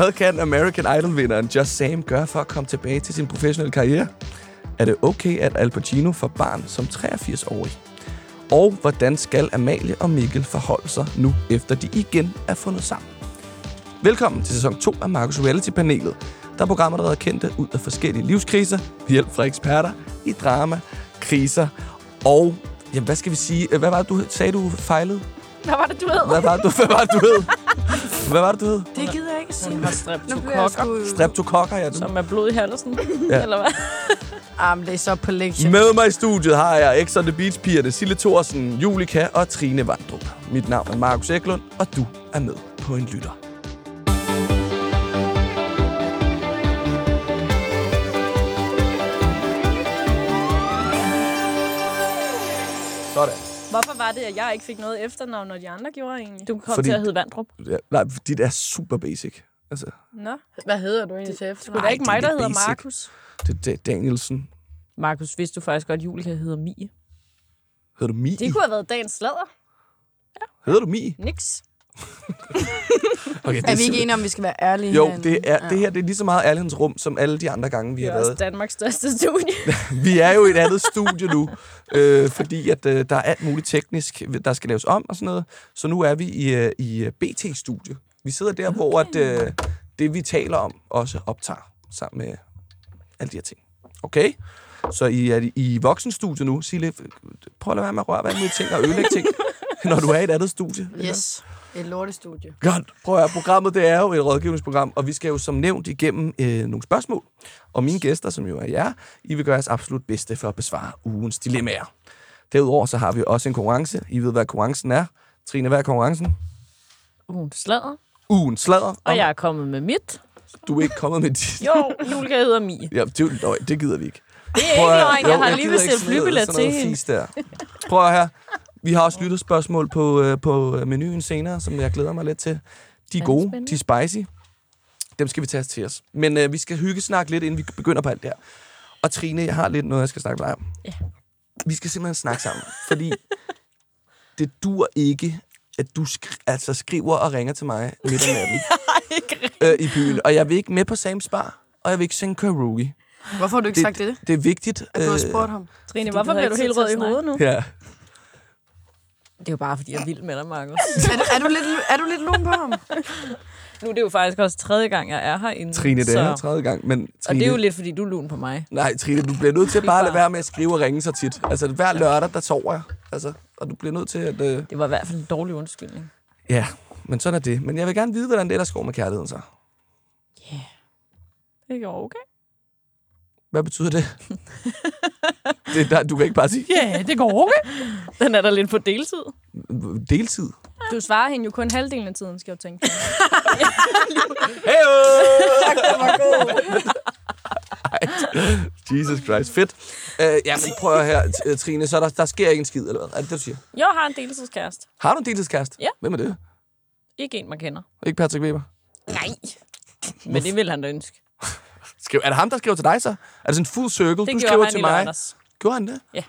Hvad kan American Idol-vinderen Just Sam gøre for at komme tilbage til sin professionelle karriere? Er det okay, at Al Pacino får barn som 83-årig? Og hvordan skal Amalie og Mikkel forholde sig nu, efter de igen er fundet sammen? Velkommen til sæson 2 af Marcus Reality-panelet, der er programmer, der redder kendte ud af forskellige livskriser, med hjælp fra eksperter i drama, kriser og... Jamen, hvad skal vi sige? Hvad var det, du sagde, du fejlede? Hvad var det, du hed? Hvad var det, du, hvad var det, du hed? Hvad var det, du hed? Det gider jeg ikke sige. Hun jeg streptokokker. Streptokokker, ja. Du. som er blod i halsen. Ja. Eller hvad? Ah, men det er så på lektion. Med mig i studiet har jeg X on the Beach-pigerne Sille Thorsen, Julika og Trine Vandrup. Mit navn er Markus Eklund, og du er med på en lytter. Sådan. Hvorfor var det, at jeg ikke fik noget efternavn, når de andre gjorde egentlig? Du kom Fordi- til at hedde Vandrup. Ja, nej, dit er super basic. Altså, Nå, Hvad hedder du egentlig til det efternavn? er ikke det er mig, der hedder basic. Markus. det er Danielsen. Markus, vidste du faktisk godt, at Julia hedder Mie? Hedder du Mi? Det kunne have været dagens sladder. Hedder du Mi? Niks. Okay, Er vi ikke enige om, vi skal være ærlige Jo, herinde? det, er, det her det er lige så meget ærlighedens rum, som alle de andre gange, vi Det har er også været. Danmarks største studie. Vi er jo i et andet studie nu, øh, fordi at øh, der er alt muligt teknisk, der skal laves om og sådan noget. Så nu er vi i, øh, i øh, BT-studie. Vi sidder der, okay. hvor at, øh, det, vi taler om, også optager sammen med alle de her ting. Okay? Så I er i- voksenstudiet nu. Sille, prøv at lade være med at røre ved alle mulige ting og ødelægge ting, når du er i et andet studie. Yes. Et lortestudie. Godt. Prøv at høre, programmet det er jo et rådgivningsprogram, og vi skal jo som nævnt igennem øh, nogle spørgsmål. Og mine gæster, som jo er jer, I vil gøre jeres absolut bedste for at besvare ugens dilemmaer. Derudover så har vi også en konkurrence. I ved, hvad konkurrencen er. Trine, hvad er konkurrencen? Uh, sladder. Ugen sladder. Og jeg er kommet med mit. Du er ikke kommet med dit. Jo, Julia hedder Mie. Ja, det, løg, det gider vi ikke. Det er Prøv ikke at- løgn. jo, Jeg har lige noget- flybillet til hende. Prøv at her. Vi har også lytterspørgsmål på, øh, på øh, menuen senere, som jeg glæder mig lidt til. De er gode, de er spicy. Dem skal vi tage til os. Men øh, vi skal hygge snakke lidt, inden vi begynder på alt det her. Og Trine, jeg har lidt noget, jeg skal snakke med dig om. Ja. Vi skal simpelthen snakke sammen, fordi det dur ikke, at du skri- altså skriver og ringer til mig midt om natten øh, i byen. Og jeg vil ikke med på Sam's Bar, og jeg vil ikke synge Karaoke. Hvorfor har du ikke Det, sagt det? det er vigtigt. At du har øh, spurgt ham? Trine, hvorfor bliver du helt rød i hovedet nu? Ja. Det er jo bare, fordi jeg er vild med dig, Markus. er, du, er, du lidt, er du lidt lun på ham? Nu er det jo faktisk også tredje gang, jeg er herinde. Trine, det så... er tredje gang, men Trine, Og det er jo lidt, fordi du er lun på mig. Nej, Trine, du bliver nødt til bare at lade være med at skrive og ringe så tit. Altså, hver lørdag, der sover jeg. Altså, og du bliver nødt til at... Øh... Det var i hvert fald en dårlig undskyldning. Ja, men sådan er det. Men jeg vil gerne vide, hvordan det er, der går med kærligheden så. Det går okay. Hvad betyder det? det er der, du kan ikke bare sige Ja, det går okay. Den er der lidt på deltid. deltid. Du svarer hende jo kun halvdelen af tiden, skal jeg jo tænke. på. Hey Det var god. Jesus Christ, fedt. Uh, jamen, prøv her, T- Trine, så der, der sker ikke en skid, eller hvad? Er det det, du siger? Jeg har en deltidskæreste. Har du en deltidskæreste? Ja. Hvem er det? Ikke en, man kender. Ikke Patrick Weber? Nej. Men det vil han da ønske. Skriv, er det ham, der skriver til dig så? Er det sådan en full circle? Det du skriver han til mig. lørdags. Gjorde han det? Ja.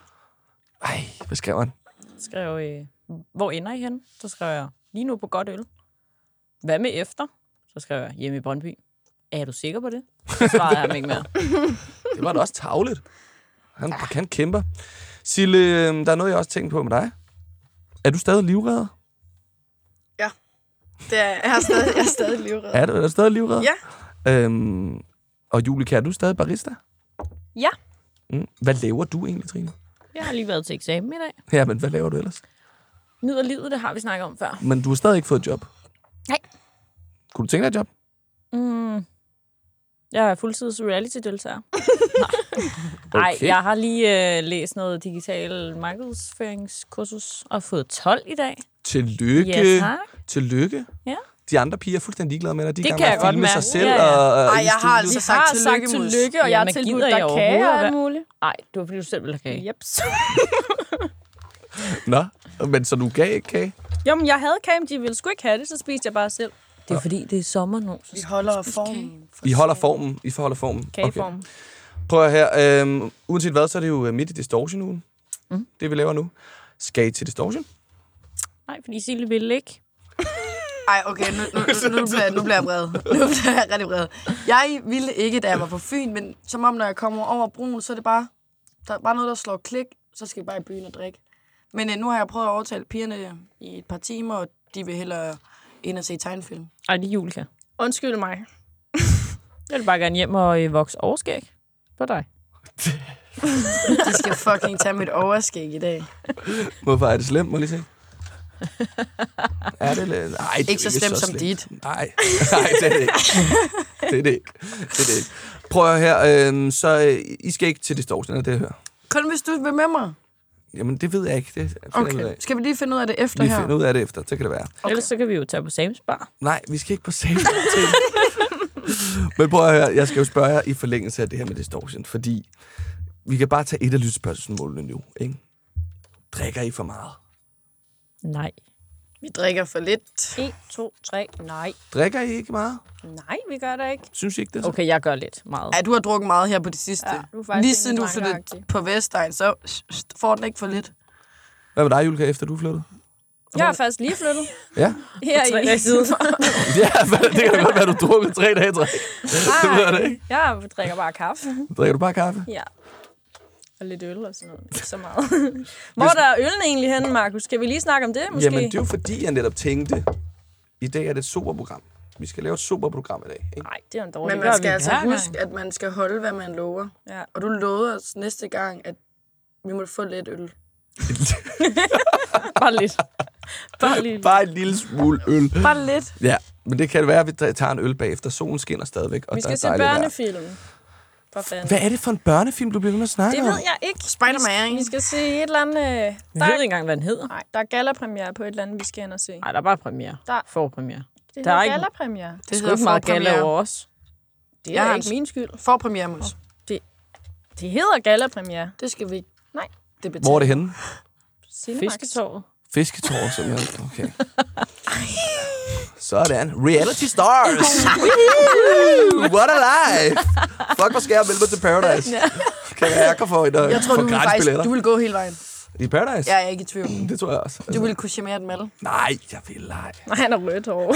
Ej, hvad skrev han? Skrev, øh, hvor ender I henne? Så skrev jeg, lige nu på godt øl. Hvad med efter? Så skrev jeg, hjemme i Brøndby. Er du sikker på det? Så svarede jeg ham ikke mere. Det var da også tavligt. Han, han kæmper. Sille, øh, der er noget, jeg også tænkt på med dig. Er du stadig livredder? Det er, jeg, er stadig, jeg er stadig livred. Er du, er du stadig livredder? Ja. Øhm, og Julika, er du stadig barista? Ja. Mm. Hvad laver du egentlig, Trine? Jeg har lige været til eksamen i dag. Ja, men hvad laver du ellers? Nyder livet, det har vi snakket om før. Men du har stadig ikke fået et job. Nej. Kunne du tænke dig et job? Mm. Jeg er fuldtids reality-deltager. Nej, Okay. jeg har lige øh, læst noget digital markedsføringskursus og fået 12 i dag. Tillykke. Ja, tak. Tillykke. Ja. De andre piger er fuldstændig ligeglade med dig. De Det kan med jeg at godt filme sig selv. Ja, ja. Og, Ej, jeg har studiet. altså Vi sagt har tillykke, sagt tillykke, og jeg har Jamen, tilbudt dig kage og alt at muligt. Nej, det var fordi, du selv ville have kage. Jeps. Nå, men så du gav ikke kage? Jo, men jeg havde kage, men de ville sgu ikke have det, så spiste jeg bare selv. Det er fordi, det er sommer nu. så Vi holder formen. I holder formen. I holder formen. Kageform. Okay. Prøv at her. Øhm, uanset hvad, så er det jo øh, midt i distortion-ugen. Mm. Mm. Det vi laver nu. Skal I til distortion? Nej, fordi Sille ville ikke. Ej, okay, nu, nu, nu, nu, bliver, jeg- nu bliver jeg vred. Nu bliver jeg rigtig vred. Jeg ville ikke, da jeg var på Fyn, men som om, når jeg kommer over broen, så er det bare, der er bare noget, der slår klik, så skal vi bare i byen og drikke. Men øh, nu har jeg prøvet at overtale pigerne i et par timer, og de vil hellere ind og se tegnefilm. Ej, det er Julika. Undskyld mig. Jeg vil bare gerne hjem og øh, vokse overskæg på dig. De skal fucking tage mit overskæg i dag. Hvorfor er det slemt, må jeg lige se? er det lidt? Nej, det er Ikke så slemt som slemt. dit. Nej, nej, det er det ikke. Det er det ikke. Det er det ikke. Prøv at her. Øh, så øh, I skal ikke til Distortion, er det, jeg hører? Kun hvis du vil med mig. Jamen, det ved jeg ikke. Det ud Okay. af. Skal vi lige finde ud af det efter Vi her? finder ud af det efter, så kan det være. Okay. Ellers så kan vi jo tage på Sam's Bar. Nej, vi skal ikke på safe til. Men prøv at høre, jeg skal jo spørge jer i forlængelse af det her med distortion, fordi vi kan bare tage et af lytspørgsmålene nu, ikke? Drikker I for meget? Nej. Vi drikker for lidt. 1, 2, 3. Nej. Drikker I ikke meget? Nej, vi gør det ikke. Synes I ikke det? Så? Okay, jeg gør lidt meget. Ja, du har drukket meget her på det sidste. Ja, du er Lige en siden du flyttede på Vestegn, så får den ikke for lidt. Hvad med dig, Julika, efter du flyttede? Jeg er faktisk lige flyttet. Ja? Her i dage siden. ja, det kan da godt være, du drukket tre dage i træk. Det ved jeg da ikke. Jeg drikker bare kaffe. Drikker du bare kaffe? Ja. Og lidt øl og sådan noget. Ikke så meget. Hvor er der øllen egentlig henne, Markus? Skal vi lige snakke om det, måske? Jamen, det er jo fordi, jeg netop tænkte, i dag er det et superprogram. Vi skal lave et superprogram i dag, ikke? Nej, det er en dårlig Men gør man vi skal altså hver gang. huske, at man skal holde, hvad man lover. Ja. Og du lovede os næste gang, at vi må få lidt øl. Bare lidt. Bare lidt. Bare en lille smule øl. Bare lidt. Ja, men det kan være, at vi tager en øl bagefter. Solen skinner stadigvæk, og Vi der skal er se dejligt vejr. For fanden. Hvad er det for en børnefilm, du bliver ved med at snakke Det om? ved jeg ikke. Spider-Man. Vi skal se et eller andet... Øh, Vi der, ved ikke engang, hvad den hedder. nej, der er gallapremiere på et eller andet, vi skal ind og se. Nej, der er bare premiere. Der- Forpremiere. Det der er hedder ikke- gallapremiere. Det er sgu ikke meget forpremiere. over os. Det Jeg er har ikke en- min skyld. For premiere, Mus. Det hedder gallapremiere. Det skal vi ikke. Nej. Det Hvor er det henne? Cinemax. Fisketåret. Fisketår, simpelthen. Okay. Sådan. Reality stars! What a life! Fuck, hvor skal jeg melde mig til Paradise? Kan jeg, kan få et, uh, Jeg tror, få du vil, gratis faktisk, billetter? du vil gå hele vejen. I Paradise? Jeg er ikke i tvivl. Det tror jeg også. Altså, Du vil kunne charmere dem alle. Nej, jeg vil ej. Nej, han er rødt hår.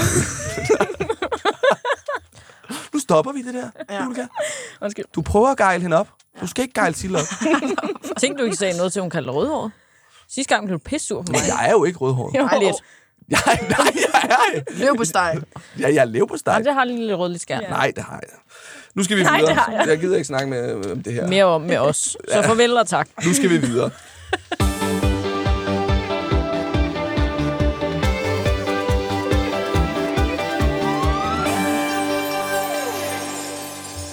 Nu stopper vi det der, Ja. Julika. Undskyld. Du prøver at gejle hende op. Du skal ikke gejle Silla op. Tænk, du ikke sagde noget til, hun kaldte dig rødhåret. Sidste gang blev du pissur på mig. Jeg er jo ikke rødhåret. Ej, lidt. Jeg, nej, jeg er steg. jeg, jeg lever på steg. Jamen, det har lige lidt rødlig skærm. Ja. Nej, det har jeg. Nu skal vi Nej, videre. det har jeg. jeg gider ikke snakke med om det her. Mere om med os. Så farvel og tak. Nu skal vi videre.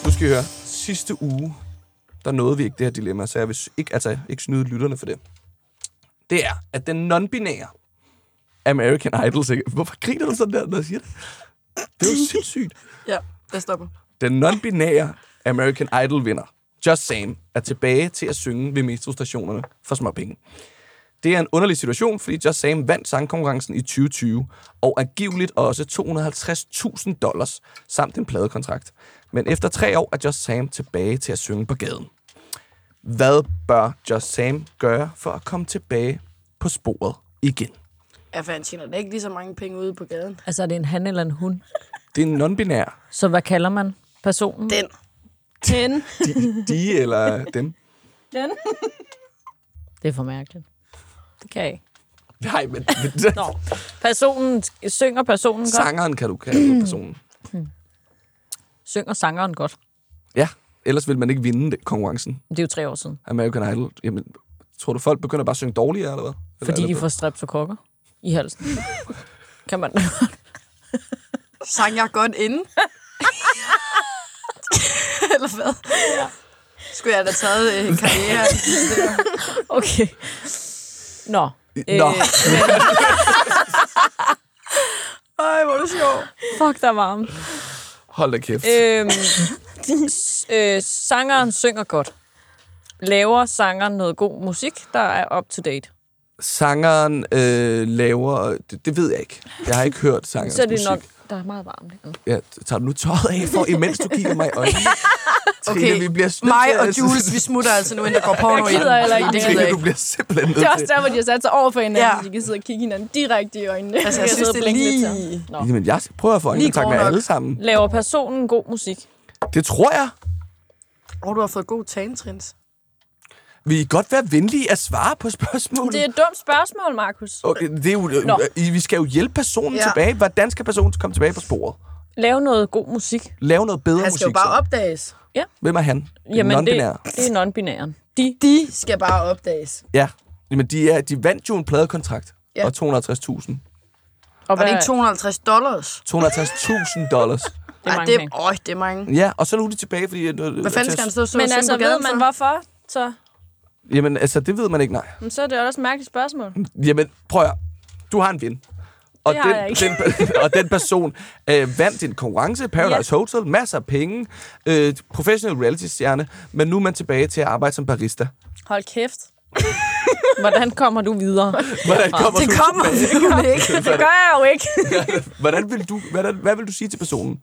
Nu skal I høre. Sidste uge, der nåede vi ikke det her dilemma, så jeg vil ikke, altså, ikke snyde lytterne for det. Det er, at den non-binære American Idol singer... Hvorfor griner du sådan der, når jeg siger det? Det er jo sindssygt. Ja, jeg stopper. Den non-binære American Idol-vinder, Just Sam, er tilbage til at synge ved metrostationerne for småpenge. Det er en underlig situation, fordi Just Sam vandt sangkonkurrencen i 2020, og angiveligt også 250.000 dollars, samt en pladekontrakt. Men efter tre år er Just Sam tilbage til at synge på gaden. Hvad bør Just Sam gøre for at komme tilbage på sporet igen? Ja, for han tjener da ikke lige så mange penge ude på gaden. Altså, er det en han eller en hun? Det er en non-binær. Så hvad kalder man personen? Den. Den. De, de eller dem. Den. Det er for mærkeligt. Det kan jeg ikke. Nej, men, men Nå. Personen, synger personen godt? sangeren kan du kalde personen. Synger sangeren godt? Ja, ellers vil man ikke vinde det, konkurrencen. Det er jo tre år siden. American Idol. Jamen, tror du, folk begynder bare at synge dårligere, eller hvad? Eller Fordi de får strips og kokker i halsen. kan man Sang jeg godt inde? Eller hvad? Ja. Skulle jeg da taget øh, en karriere? Okay. Nå. Nå. Øh, Ej, hvor er det sjovt. fuck, der er varmt. Hold da kæft. Øhm, øh, sangeren synger godt. Laver sangeren noget god musik, der er up to date? Sangeren øh, laver... Det, det ved jeg ikke. Jeg har ikke hørt sangerens Så er det musik. nok Der er meget varmt. Ja, tager du nu tøjet af, for imens du kigger mig i øjnene? Trine, Okay, vi bliver nødt mig til og Jules, vi smutter altså nu, inden der går porno i. gider heller ikke Det Trine, jeg du bliver simpelthen nødt Det er også til. der, hvor de har sat sig over for hinanden, Ja. ja. så de kan sidde og kigge hinanden direkte i øjnene. Altså, jeg kan synes, det er til. lige... Nå. Jamen, jeg prøver at få øjenkontakt med alle sammen. Laver personen god musik? Det tror jeg. Og du har fået god tantrins. Vi kan godt være venlige at svare på spørgsmålet. Det er et dumt spørgsmål, Markus. Okay, det er jo, Nå. I- vi skal jo hjælpe personen Ja. tilbage. Hvordan skal personen komme tilbage på sporet? Lave noget god musik? Lave noget bedre Han musik. skal jo bare så. opdages. Hvem er han? Jamen, det, Non-binær. det er non-binæren. De, De skal bare opdages. Ja. Jamen, de, er, de vandt jo en pladekontrakt. Ja. Og 250.000. og Var det ikke 250 dollars? 250.000 dollars. Det er Ej, mange det, penge. øj, det er mange. Ja, og så nu er de tilbage, fordi... øh, Hvad fanden skal han stå stå Men altså, ved man for? hvorfor? Så, Jamen, altså, det ved man ikke, nej. men så er det også et mærkeligt spørgsmål. Jamen, prøv at høre. Du har en ven. Og Det har den. Den, og den person øh, vandt en konkurrence, Paradise Hotel, masser af penge, øh, professionel reality-stjerne, men nu er man tilbage til at arbejde som barista. Hold kæft. Hvordan kommer du videre? Hvordan kommer Det du kommer vi ikke. Det gør jeg jo ikke. Hvordan vil du, hvordan, hvad vil du sige til personen?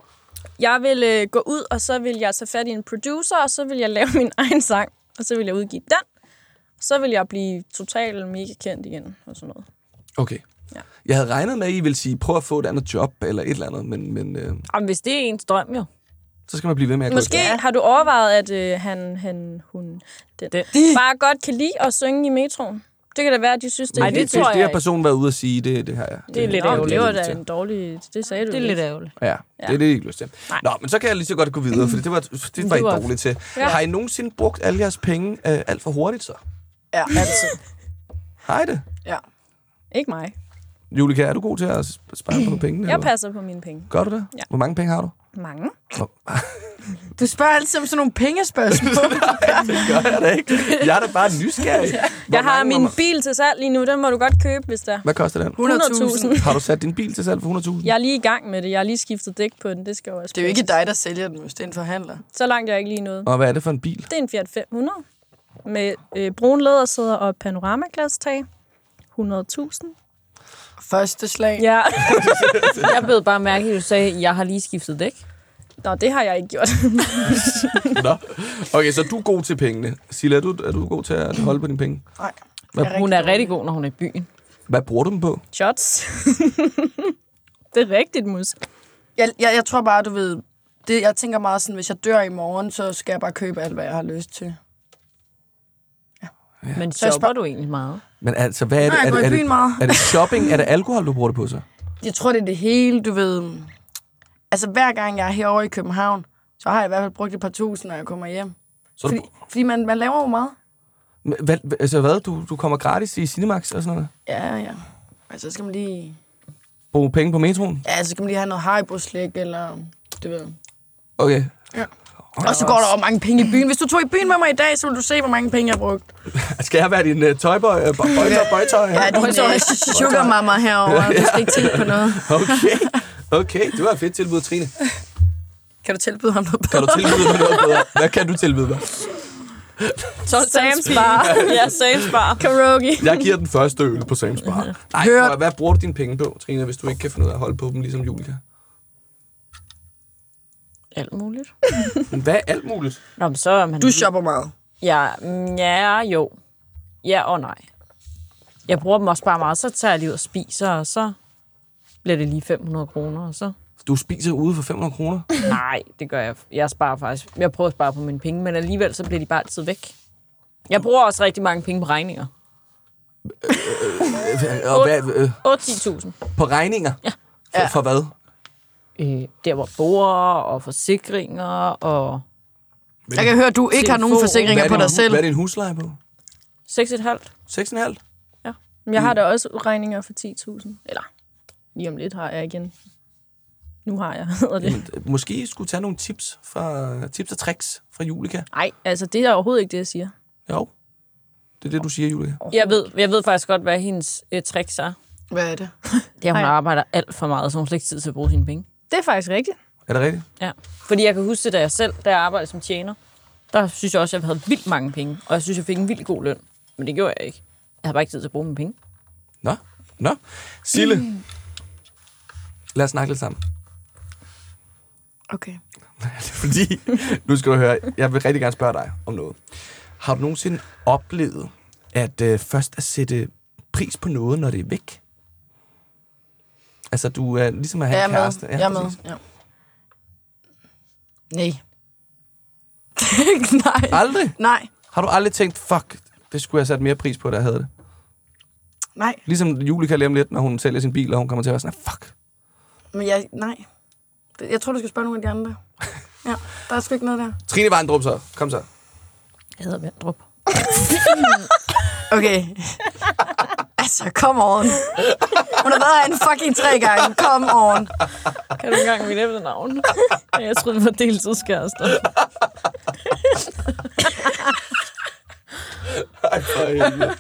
Jeg vil øh, gå ud, og så vil jeg tage fat i en producer, og så vil jeg lave min egen sang, og så vil jeg udgive den. Så vil jeg blive totalt mega kendt igen, og sådan noget. Okay. Ja. Jeg havde regnet med, at I ville sige, prøv at få et andet job eller et eller andet, men, men øh, Jamen, hvis det er ens drøm, jo. så skal man blive ved med at Måske gå. ja. har du overvejet, at øh, han, han, hun, den, Den. bare godt kan lide at synge i metroen. Det kan da være, at de synes, det er Ej, det, det det, tror det, jeg har ikke. personen været ude at sige, det, det har jeg. Det er lidt ærgerligt. det var da en dårlig... Det sagde du Det er lidt ærgerligt. Ja, det er det ikke lyst til. Nej. Nå, men så kan jeg lige så godt gå videre, for det var, det var I var- dårligt til. Ja. Har I nogensinde brugt alle jeres penge øh, alt for hurtigt så? Ja, altid. Det? Ja. Ikke mig. Julika, er du god til at spare på penge? Jeg eller? passer på mine penge. Gør du det? Ja. Hvor mange penge har du? Mange. Du spørger altid om sådan nogle pengespørgsmål. Gør jeg det ikke? Jeg er da bare nysgerrig. Hvor Jeg har min hvor- bil til salg lige nu. Den må du godt købe, hvis der. Hvad koster den? 100.000. Har du sat din bil til salg for 100.000? Jeg er lige i gang med det. Jeg har lige skiftet dæk på den. Det skal jo også Det er jo ikke dig, der sælger den, hvis det er en forhandler. Så langt er jeg ikke lige nået. Og hvad er det for en bil? Det er en Fiat 500 med øh, brun lædersæder og panoramaglas-tag. 100.000. Første slag. Ja. Jeg blev bare mærke, at du sagde, at jeg har lige skiftet dæk. Nå, det har jeg ikke gjort. Nå. Okay, så du er god til pengene. Silla, er du, er du god til at holde på dine penge? Nej. Hvad- Jeg Hun er rigtig rigtig god, når hun er i byen. Hvad bruger du dem på? Shots. det er rigtigt, mus. Jeg, jeg, jeg tror bare, du ved... Det, jeg tænker meget sådan, hvis jeg dør i morgen, så skal jeg bare købe alt, hvad jeg har lyst til. Men Så jeg shopper spørger- du egentlig meget? Men altså, hvad er det? Nej, jeg er, går det, i er, byen meget. er det shopping? Er det alkohol, du bruger det på så? Jeg tror, det er det hele, du ved... Altså, hver gang jeg er herovre i København, så har jeg i hvert fald brugt et par tusind, når jeg kommer hjem. Så Fordi, du, fordi man, man laver jo meget. hvad, altså hvad? Du, du kommer gratis i Cinemax og sådan noget? Ja, ja. Altså, så skal man lige... Bruge penge på metroen? Ja, så skal man lige have noget Haribo-slik, eller... Du ved. Okay. Og så går der også mange penge i byen. Hvis du tog i byen med mig i dag, så ville du se, hvor mange penge jeg har brugt. Skal jeg være din uh, tøjbøj, uh, bøjtøj, bøjtøj? Ja, din uh, sugar mama herovre. Du skal ikke tænke på noget. Okay. Okay, det var et fedt tilbud, Trine. Kan du tilbyde ham noget Kan du tilbyde mig noget bedre? Hvad kan du tilbyde mig? Sam's Bar. ja, Sam's Bar. Karaoke. Jeg giver den første øl på Sam's Bar. Nej, at- hvad bruger du dine penge på, Trine, hvis du ikke kan finde ud af at holde på dem, ligesom Julika? Alt muligt. Men hvad er alt muligt? Nå, men så er man... Du shopper meget. Ja, mm, ja, jo. Ja og nej. Jeg bruger dem også bare meget. Så tager jeg lige ud og spiser, og så bliver det lige 500 kroner, og så... Du spiser ude for 500 kroner? Nej, det gør jeg. Jeg sparer faktisk. Jeg prøver at spare på mine penge, men alligevel så bliver de bare altid væk. Jeg bruger også rigtig mange penge på regninger. Og hvad, øh, 8-10.000. på regninger? Ja. For, for hvad? Øh, der hvor bor og forsikringer og Jeg kan høre, at du ikke har nogen Telefon. forsikringer på dig selv. hvad er din husleje på? 6,5. 6,5? Jeg har da også regninger for 10.000. Eller, lige om lidt har jeg igen. Nu har jeg, hedder det. Jamen, måske skulle tage nogle tips, fra, tips og tricks fra Julika. Nej, altså det er overhovedet ikke det, jeg siger. Jo. Det er det, du siger, Julika. Jeg ved, jeg ved faktisk godt, hvad hendes øh, tricks er. Hvad er det? Det er, at hun Ej. arbejder alt for meget, så hun har slet ikke tid til at bruge sine penge. Det er faktisk rigtigt. Er det rigtigt? Ja. Fordi jeg kan huske det, da jeg selv, da jeg arbejdede som tjener, der synes jeg også, at jeg havde vildt mange penge. Og jeg synes, jeg fik en vildt god løn. Men det gjorde jeg ikke. Jeg havde bare ikke tid til at bruge mine penge. Nå. Nå. Sille. Lad os snakke lidt sammen. Okay. Fordi, nu skal du høre, jeg vil rigtig gerne spørge dig om noget. Har du nogensinde oplevet, at øh, først at sætte pris på noget, når det er væk? Altså, du er ligesom at have Jeg en med. kæreste. jeg er med. Ja. Nej. Nej. Aldrig? Nej. Har du aldrig tænkt, fuck, det skulle jeg have sat mere pris på, da jeg havde det? Nej. Ligesom Julika lige om lidt, når hun sælger sin bil, og hun kommer til at være sådan, fuck. Men jeg, nej. Jeg tror, du skal spørge nogle af de andre. Ja, der er sgu ikke noget der. Trine Vandrup så. Kom så. Jeg hedder Vandrup. Okay. Altså, come on. Hun har været herinde fucking tre gange. Come on. Kan du engang mit efternavn? jeg troede, det var deltidskærester. Ej, for helvede.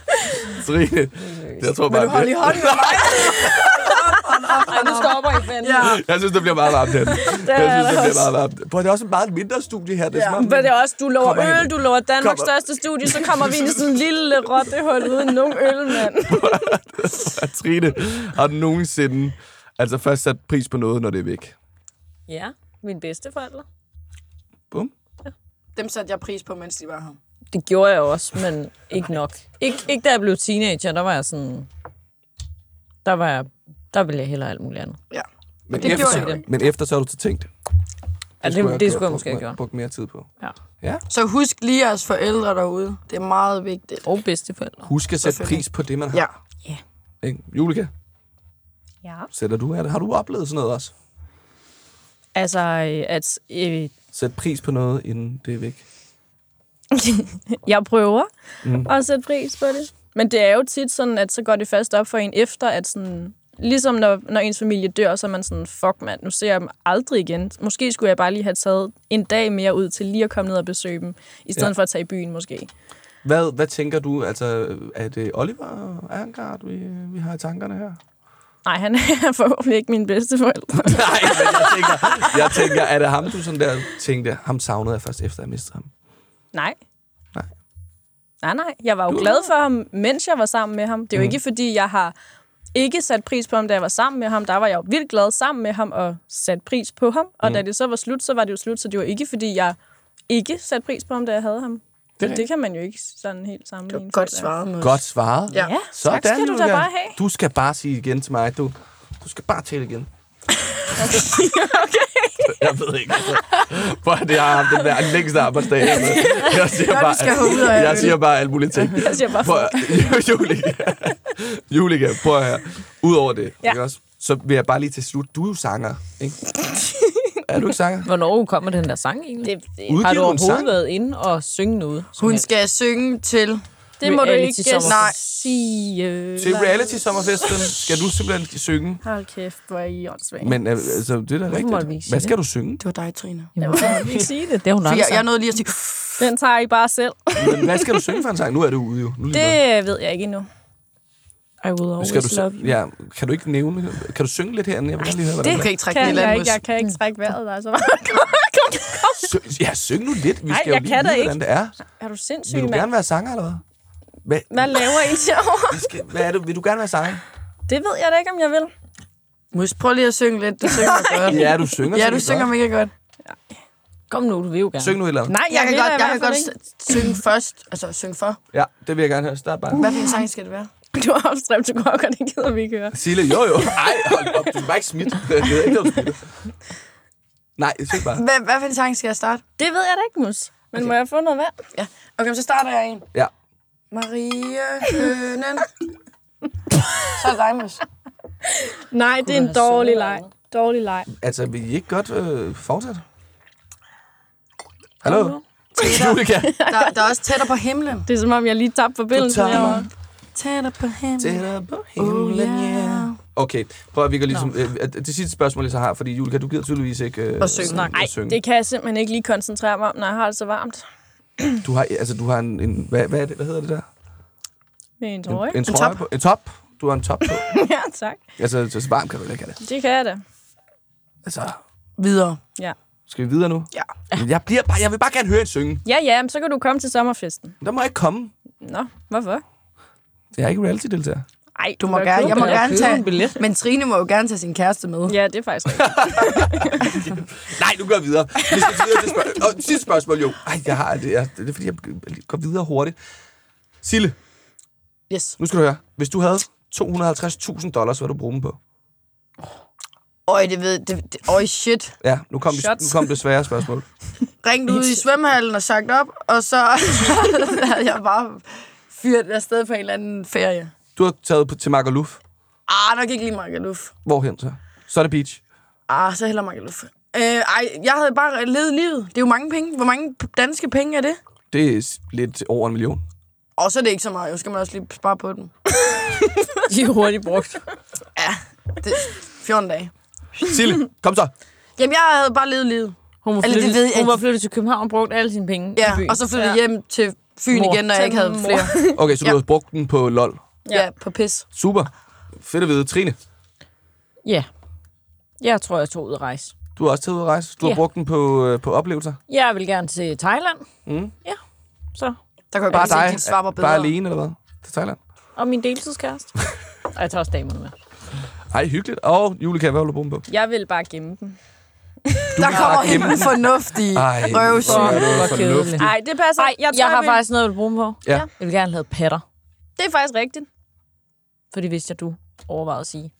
Trine, jeg tror bare, Vil du holde i hånden med mig? Ej, nu stopper I fandme. Ja. jeg synes, det bliver meget varmt her. Jeg synes, det bliver meget varmt. Prøv, det er også et meget mindre studie her. Det er Ja. om, Men det er også, du lover Kommer hen. øl, du lover Danmarks Kommer. største studie, så kommer vi ind i sådan en lille rottehul uden nogen øl, mand. Trine, har du nogensinde altså først sat pris på noget, når det er væk? Ja, min bedsteforældre. Bum. Dem satte jeg pris på, mens de var her. Det gjorde jeg også, men ikke nok. Ik- ikke da jeg blev teenager, der var jeg sådan... Der var jeg... Der ville jeg hellere alt muligt andet. Ja. Men, det efter, jo men efter så har du så tænkt, Ja, det, skulle det, det skulle jeg måske have mere- gjort. Brugt mere tid på. Ja. Ja. Så husk lige jeres forældre derude. Det er meget vigtigt. Og bedsteforældre. Husk at sætte pris på det, man Ja. har. Ikke? Julika, Ja. sætter du af det? Har du oplevet sådan noget også? Altså, øh, at øh, Sæt pris på noget, inden det er væk. jeg prøver mm. at sætte pris på det. Men det er jo tit sådan, at så går det først op for en efter, at sådan, ligesom når, når ens familie dør, så er man sådan, fuck mand, nu ser jeg dem aldrig igen. Måske skulle jeg bare lige have taget en dag mere ud til lige at komme ned og besøge dem, i stedet Ja. for at tage i byen måske. Hvad, hvad tænker du? Altså, er det Oliver Erngard, vi, vi har i tankerne her? Nej, han er forhåbentlig ikke min bedste forældre. Nej, men jeg tænker, jeg tænker, er det ham, du sådan der tænkte, ham savnede jeg først efter, jeg mistede ham? Nej. Nej. Nej, nej. Jeg var jo Du- glad for ham, mens jeg var sammen med ham. Det er jo Mm. ikke, fordi jeg har ikke sat pris på ham, da jeg var sammen med ham. Der var jeg jo vildt glad sammen med ham og sat pris på ham. Og Mm. da det så var slut, så var det jo slut. Så det var ikke, fordi jeg ikke satte pris på ham, da jeg havde ham. Det Det, det kan man jo ikke sådan helt sammenligne. Godt føler jeg. svaret, Mus. Godt svaret. Ja. Ja, tak skal du da bare have. Du skal bare sige igen til mig, du, du skal bare tale igen. Jeg ved ikke. Altså. At det har haft den der længste arbejdsdag. Altså. Jeg siger, bare, skal ud jeg øl. siger bare alle mulige ting. Jeg siger bare at- Julika, Julika, prøv at høre. Udover det, Ja. ikke også? så vil jeg bare lige til slut. Du er jo sanger, ikke? er du ikke sanger? Hvornår kommer den der sang egentlig? Det, det, Har du overhovedet været inde og synge noget? Hun helst? skal synge til... det må du Reality ikke. Nej. sige. Til reality-sommerfesten skal du simpelthen synge. Hold kæft, hvor er I åndssvagt. Men øh, altså, det er da måtte vi ikke rigtigt. sige Hvad det? skal du synge? Det var dig, Trine. Hvorfor må ikke sige det? Det har hun jeg, jeg nåede lige at sige... Den tager I bare selv. Men hvad skal du synge for en sang? Nu er du ude jo. Nu er det. Det ved jeg ikke endnu. I will Nu always skal du, love så, you. ja, kan du ikke nævne, kan du synge lidt herinde? Jeg vil lige høre, hvordan Du kan ikke trække kan jeg ikke. Jeg kan ikke trække vejret, der er så Syng, ja, syng nu lidt. Vi skal jo jeg lige kan vide, ikke. hvordan det er. Er du sindssyg, Vil du mand? gerne være sanger, eller hvad? Hvad, Hvad laver I derovre? hvad er det? Vil du gerne være sanger? Det ved jeg da ikke, om jeg vil. Mus, prøv lige at synge lidt. Du synger godt. Ja, du synger. Ja, du synger mega godt. Kom nu, du vil jo gerne. Syng nu et eller andet. Nej, jeg, Jeg kan vil godt, jeg kan godt synge først. Altså, synge for. Ja, det vil jeg gerne høre. Start bare. Hvad for en sang skal det være? Du har opstræbt til og det gider vi ikke høre. Sille, jo jo. Ej, hold op. Du er bare ikke smidt. Det er ikke, du smidt. Nej, syng bare. Hvad, hvad for en sang skal jeg starte? Det ved jeg da ikke, Mus. Men må jeg få noget vand? Ja. Okay, så starter jeg en. Ja. Maria Hønen. Så er det dig. Nej, det er en dårlig leg. Dårlig leg. Altså, vil I ikke godt øh, fortsætte? Hallo? Julika. Der, der er også tættere på himlen. Det er som om, jeg lige tabte forbindelsen tager herovre. Tættere på himlen. Tættere på himlen, Oh, yeah. Okay, prøv at vi kan ligesom... Øh, det sidste spørgsmål, jeg så har, fordi Julika, du gider tydeligvis ikke... Øh, At synge. Nej, Nej, det kan jeg simpelthen ikke lige koncentrere mig om, når jeg har det så varmt. Du har, altså, du har en... en hvad, hvad, er det, hvad hedder det der? Med en trøje. En, en En trøje top. på. En top. Du har en top på. ja, tak. altså, så varmt kan du ikke have det. Det kan jeg da. Altså, Videre. Ja. skal vi videre nu? Ja. Jeg, bliver bare, jeg vil bare gerne høre en synge. Ja, ja, men så kan du komme til sommerfesten. Der må jeg ikke komme. Nå, hvorfor? Jeg er ikke reality-deltager. Ej, Du må gerne, jeg må gerne tage, billet. men Trine må jo gerne tage sin kæreste med. Ja, det er faktisk rigtigt. Nej, nu går jeg videre. Vi skal videre til spørgsmål. Og sidste spørgsmål, jo. Ej, jeg har det. Er, det er fordi, jeg går videre hurtigt. Sille, Yes. nu skal du høre. Hvis du havde 250.000 dollars, hvad du bruge dem på? Øj, det ved... Det, det, øj, shit. Ja, nu kom, det, nu kom det svære spørgsmål. Ringt ud i svømmehallen og sagt op, og så havde jeg bare fyret afsted på en eller anden ferie. Du har taget på, til Magaluf. Ah, nok ikke lige Magaluf. Hvorhen så? Så er det beach. Ah, så heller Magaluf. Øh, ej, jeg havde bare levet livet. Det er jo mange penge. Hvor mange danske penge er det? Det er lidt over en million. Og så er det ikke så meget. Jo skal man også lige spare på den. De er hurtigt brugt. Ja, det 14 dage. Sille, kom så. Jamen, jeg havde bare levet livet. Hun var Eller det flyttet, ved jeg hun var flyttet til København og brugt alle sine penge i Ja, byen. og så flyttede Ja. hjem til Fyn Mor. igen, når jeg ikke havde Til flere. Okay, så du Ja. har brugt den på LOL. Ja. ja, på pis. Super. Fedt at vide. Trine, Ja. Jeg tror, jeg tog ud at rejse. du har også taget ud at rejse. Du har Ja. brugt den på, øh, på oplevelser. Jeg vil gerne til Thailand. Mm. Ja. Så. Der kan jeg Bare dig. dit svar var bedre. Bare alene, eller hvad? Til Thailand. Og min deltidskæreste. og jeg tager også damerne med. Ej, hyggeligt. Og Julika, hvad vil du bruge den på? Jeg vil bare gemme dem. Der kommer bare en gemme- ufornuftig Ej, røvsyg. du. Nej, det passer. Ej, jeg, jeg har vil- faktisk noget, jeg vil bruge dem på. Ja. Jeg vil gerne have patter. Det er faktisk rigtigt. For det vidste jeg, du overvejede at sige.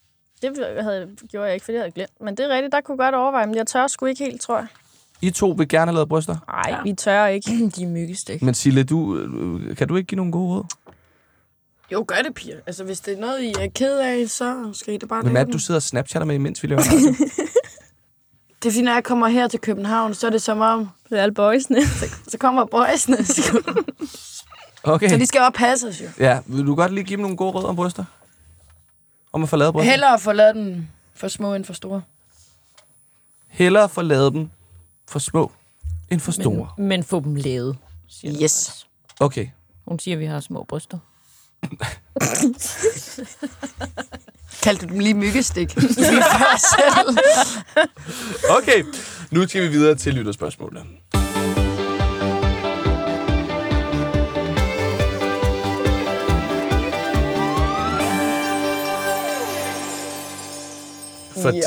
Det havde, gjorde jeg ikke, fordi jeg havde glemt. Men det er rigtigt, der kunne godt overveje. Men jeg tør sgu ikke helt, tror jeg. I to vil gerne have lavet bryster. Nej, Ja. vi tør ikke. De er myggestik. Men Sille, du, øh, kan du ikke give nogle gode råd? Jo, gør det, piger. Altså, hvis det er noget, I er ked af, så skal I det bare Hvem er det, du sidder og snapchatter med, imens vi laver? Det er fordi, når jeg kommer her til København, så er det som om, Det er alle boysene. så kommer boysene. så Okay. de skal også passe os jo. Ja, vil du godt lige give dem nogle gode råd om bryster? Om at få lavet bryster? Hellere få lavet den for små end for store. Hellere få lavet dem for små end for store. Men, men få dem lavet. Siger Yes. faktisk. Okay. Hun siger, at vi har små bryster. Kaldte du dem lige myggestik? Okay, nu skal vi videre til lytterspørgsmålet. Fordi.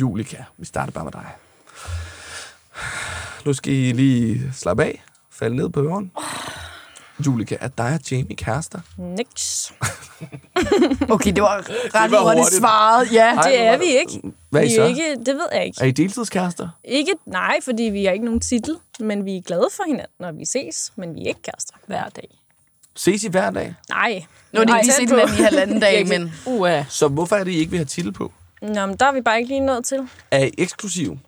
Julika, vi starter bare med dig. Nu skal I lige slappe af, falde ned på øren. Julika, er dig og Jamie kærester? Niks. Okay, det var ret var hurtigt hurtigt. svaret. Ja. Ej, Det er vi ikke. Hvad er I vi så? er ikke, det ved jeg ikke. Er I deltidskærester? ikke. Nej, fordi vi har ikke nogen titel, men vi er glade for hinanden, når vi ses, men vi er ikke kærester. Hver dag. Ses I hver dag? Nej. Nu er det ikke set hinanden i halvanden dag, men Uha. Så hvorfor er det, I ikke vil have titel på? Nå, men der er vi bare ikke lige nået til. Er I eksklusiv?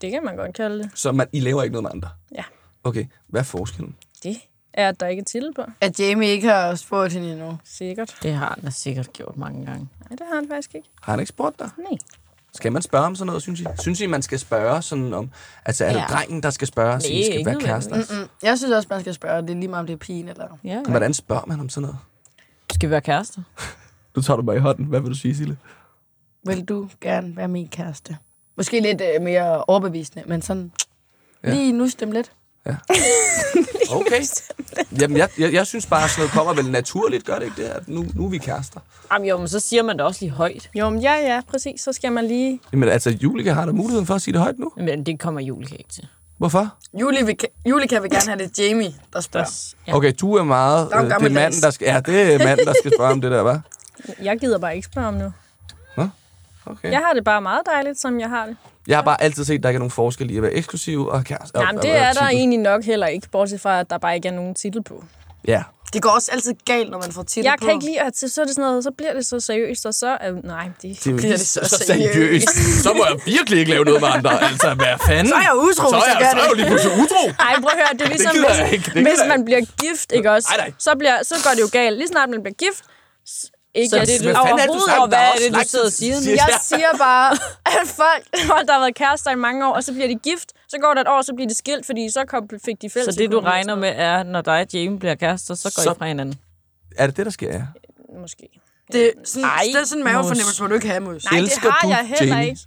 Det kan man godt kalde det. Så man, I laver ikke noget med andre? Ja. Okay, hvad er forskellen? Det er, at der ikke er titel på. at Jamie ikke har spurgt hende endnu. Sikkert. Det har han da sikkert gjort mange gange. Nej, det har han faktisk ikke. Har han ikke spurgt dig? Nej. Skal man spørge om sådan noget, synes I? Synes I, man skal spørge sådan om... Altså, er det Ja. drengen, der skal spørge, så I skal være kærester? nødvendigvis. Mm, jeg synes også, man skal spørge. Det er lige meget, om det er pigen eller... Ja, ja. Hvordan spørger man om sådan noget? Skal vi være kærester? Du tager du mig i hånden. Hvad vil du sige, Sille? Vil du gerne være min kæreste? Måske lidt øh, mere overbevisende, men sådan... Ja. Ja. Lige nu dem lidt. Okay. Jamen, jeg, jeg, jeg synes bare, at sådan noget kommer vel naturligt, gør det ikke det? At nu, nu er vi kærester. Jamen jo, men så siger man det også lige højt. Jo, men ja, ja, præcis. Så skal man lige... Jamen, altså, Julika har da muligheden for at sige det højt nu. Men det kommer Julika ikke til. Hvorfor? Julie vil, Julika vil gerne have det Jamie, der spørger. Ja. Okay, du er meget... Der er øh, det er manden, der skal... Ja, det er manden, der skal spørge om det der, hva'? Jeg gider bare ikke spørge om nu. Okay. Jeg har det bare meget dejligt, som jeg har det. Jeg har bare altid set, at der ikke er nogen forskel i at være eksklusiv og kæreste. Jamen, det er der titel. egentlig nok heller ikke, bortset fra, at der bare ikke er nogen titel på. Ja. Det går også altid galt, når man får titel Jeg på. kan ikke lide, at så er det sådan noget, så bliver det så seriøst, og så er nej, det Det er bliver det så så seriøst. seriøst. Så må jeg virkelig ikke lave noget med andre. Altså, hvad fanden? Så er jeg utro, så er så jeg, gør så er jeg jo det. lige pludselig utro. Ej, prøv at høre, det er ligesom, jeg hvis, ikke, det hvis jeg man bliver gift, ikke også? Nej, nej. Så, bliver, så går det jo galt. Lige snart man bliver gift, ikke Så at det, Hvad du fanden er det, du overhovedet, hvad er er det, du sidder og siger nu? siger- Jeg siger bare, at folk, folk, der har været kærester i mange år, og så bliver de gift, så går der et år, så bliver de skilt, fordi så kom, fik de fælles Så det, du regner med, er, når dig og Jamie bliver kærester, så går Så- I fra hinanden. Er det det, der sker, ja? noget, Måske. Det, er sådan, Ej, det er sådan en mavefornemmelse, hvor du ikke have, Mus. Nej, Elsker det har du jeg heller Jamie? ikke.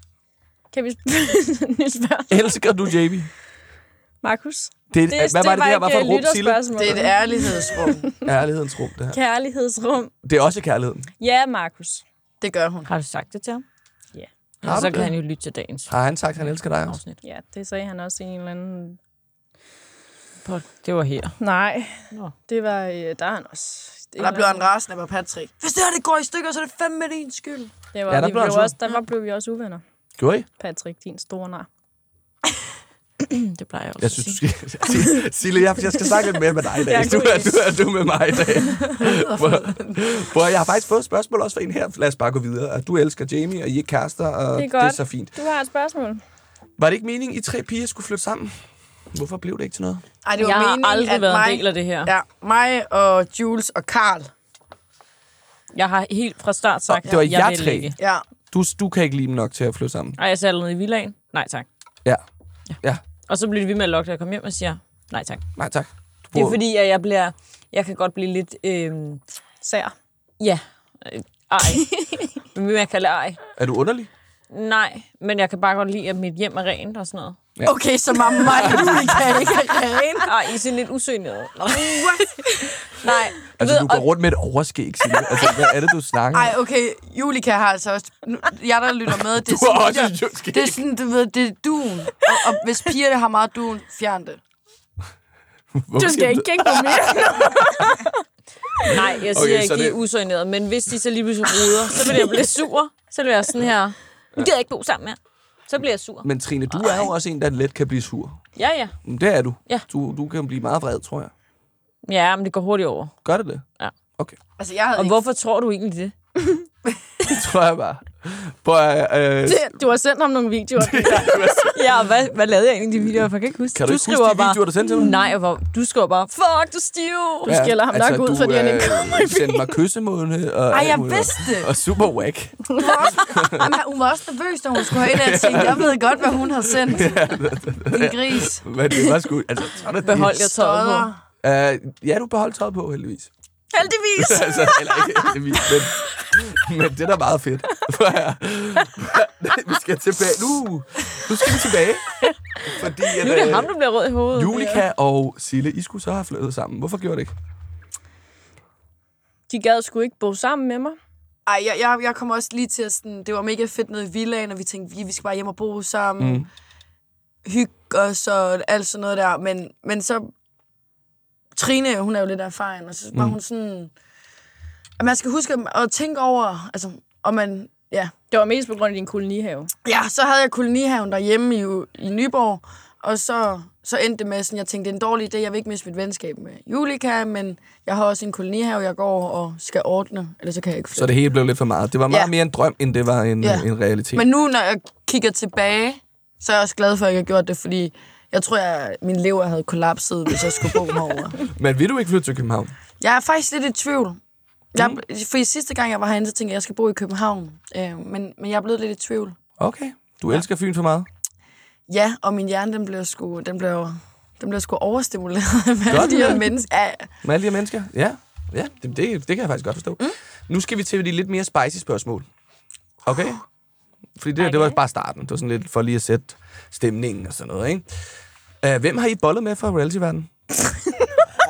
Kan vi spørge? Elsker du Jamie? Markus? Det, Det, hvad var det, det her var for et rum, Sille? Det er et ærlighedsrum. Ærlighedens rum, det her. Kærlighedsrum. Det er også kærligheden. Ja, Markus. Det gør hun. Har du sagt det til ham? Ja. Har så du kan det? han jo lytte til dagens Har han sagt, at han elsker dig også? afsnit. Ja, det sagde han også i en eller anden... Det var her. Nej, Nå. det var... Øh, der er han også... Det er Der en blev han rasende på Patrick. Hvis det her det går i stykker, så er det fandme din skyld. Det var, Ja, der vi blev også, der var, blev vi også uvenner. Gjorde I? Patrick, din store nar. Det plejer jeg også Jeg at synes, sige. du skal... Sille, jeg, jeg skal snakke lidt mere med dig i dag. Du er, du, er, du med mig i dag. Hvor, hvor jeg har faktisk fået et spørgsmål også fra en her. Lad os bare gå videre. At du elsker Jamie, og I er kærester, og Det er det er godt. så fint. Du har et spørgsmål. Var det ikke meningen, I tre piger skulle flytte sammen? Hvorfor blev det ikke til noget? Ej, det var Jeg har meningen, aldrig at været mig, en del af det her. Ja, mig og Jules og Karl. Jeg har helt fra start sagt, Det var jeg vil tre. ikke. Ja. Du, du kan ikke lide dem nok til at flytte sammen. Ej, jeg sagde ned i villaen. Nej, tak. Ja. Ja. Og så bliver ved med at lokke, da jeg kommer hjem og siger, nej tak. Nej, tak. Du Det er fordi, at jeg bliver, jeg kan godt blive lidt, øhm, Sær. ja, øh, ej. Hvad vil jeg kalde ej? Er du underlig? Nej, men jeg kan bare godt lide, at mit hjem er rent og sådan noget. Ja. Okay, så mamma mig og Julika ikke er ren. Ej, I ser lidt usøgnede. Nej, du Altså, ved, du går og- rundt med et overskæg, Sille. Altså, hvad er det, du snakker om? Ej, okay, Julika har altså også... Nu, jeg, der lytter med, det er Du har sådan, også det, skæg. det er sådan, du ved, det er duen. Og, og hvis pigerne har meget duen, fjern det. Hvorfor Du skal ikke kigge på mig. Nej, jeg siger Okay, ikke, så de er det- usøgnede, men hvis de så lige pludselig ruder, så bliver jeg blive sur. Så bliver jeg sådan her, vi gider ikke bo sammen mere. Så bliver jeg sur. Men Trine, du er jo også en, der let kan blive sur. Ja, ja. Men Det er du. Ja. Du, du kan blive meget vred, tror jeg. Ja, men det går hurtigt over. Gør det det? Ja. Okay. Altså, jeg havde Og ikke... hvorfor tror du egentlig det? Det tror jeg bare. Prøv, øh, øh, Du har sendt ham nogle videoer. Ja, hvad, hvad lavede jeg egentlig i de videoer? For jeg kan ikke huske. kan du, ikke huske de videoer, du sendte til mig? Nej, hvor, du skriver bare, fuck, du stiv. Du skælder ham nok ud, fordi han ikke kommer i sendte mig kyssemåne og, Ej, jeg vidste det. og super whack. Jamen, hun var også nervøs, da hun skulle herind, og jeg tænkte, jeg ved godt, hvad hun har sendt. En gris. Men det var sgu... Altså, det. Behold jeg tøjet på. Uh, ja, du beholdt tøjet på, heldigvis. Heldigvis. altså, eller ikke heldigvis, men, men det er da meget fedt. vi skal tilbage. Nu, nu skal vi tilbage. Fordi at, Nu er det øh, ham, der bliver rød i hovedet. Julika og Sille, I skulle så have flyttet sammen. Hvorfor gjorde det ikke? De gad sgu ikke bo sammen med mig. Ej, jeg, jeg, jeg kom også lige til at sådan, det var mega fedt nede i villaen, og vi tænkte, vi, vi skal bare hjem og bo sammen. Mm. Hygge os og alt sådan noget der. Men, men så, Trine, hun er jo lidt erfaren, og så var Mm. hun sådan, at man skal huske at, at tænke over, altså, om man, ja. Det var mest på grund af din kolonihave. Ja, så havde jeg kolonihaven derhjemme i, i Nyborg, og så, så endte det med sådan, jeg tænkte, det er en dårlig idé, jeg vil ikke miste mit venskab med Julika, men jeg har også en kolonihave, jeg går og skal ordne, eller så kan jeg ikke flytte. Så det hele blev lidt for meget. Det var meget Ja. mere en drøm, end det var en, Ja. en realitet. Men nu, når jeg kigger tilbage, så er jeg også glad for, at jeg har gjort det, fordi jeg tror, at min lever havde kollapset, hvis jeg skulle bo herovre. Men vil du ikke flytte til København? Jeg er faktisk lidt i tvivl. Jeg, for sidste gang, jeg var herinde, så tænkte jeg, at jeg skal bo i København. Øh, men, men jeg er blevet lidt i tvivl. Okay. Du elsker Fyn for meget? Ja, og min hjerne, den blev sgu, den blev, den blev sgu overstimuleret med Gør alle de her mennesker. Ja, Med alle de her mennesker? Ja. Ja, det, det, det kan jeg faktisk godt forstå. Mm. Nu skal vi til de lidt mere spicy spørgsmål. Okay? Fordi det, det var bare starten. Det var sådan lidt for lige at sætte stemningen og sådan noget, ikke? Uh, hvem har I bollet med fra reality-verdenen?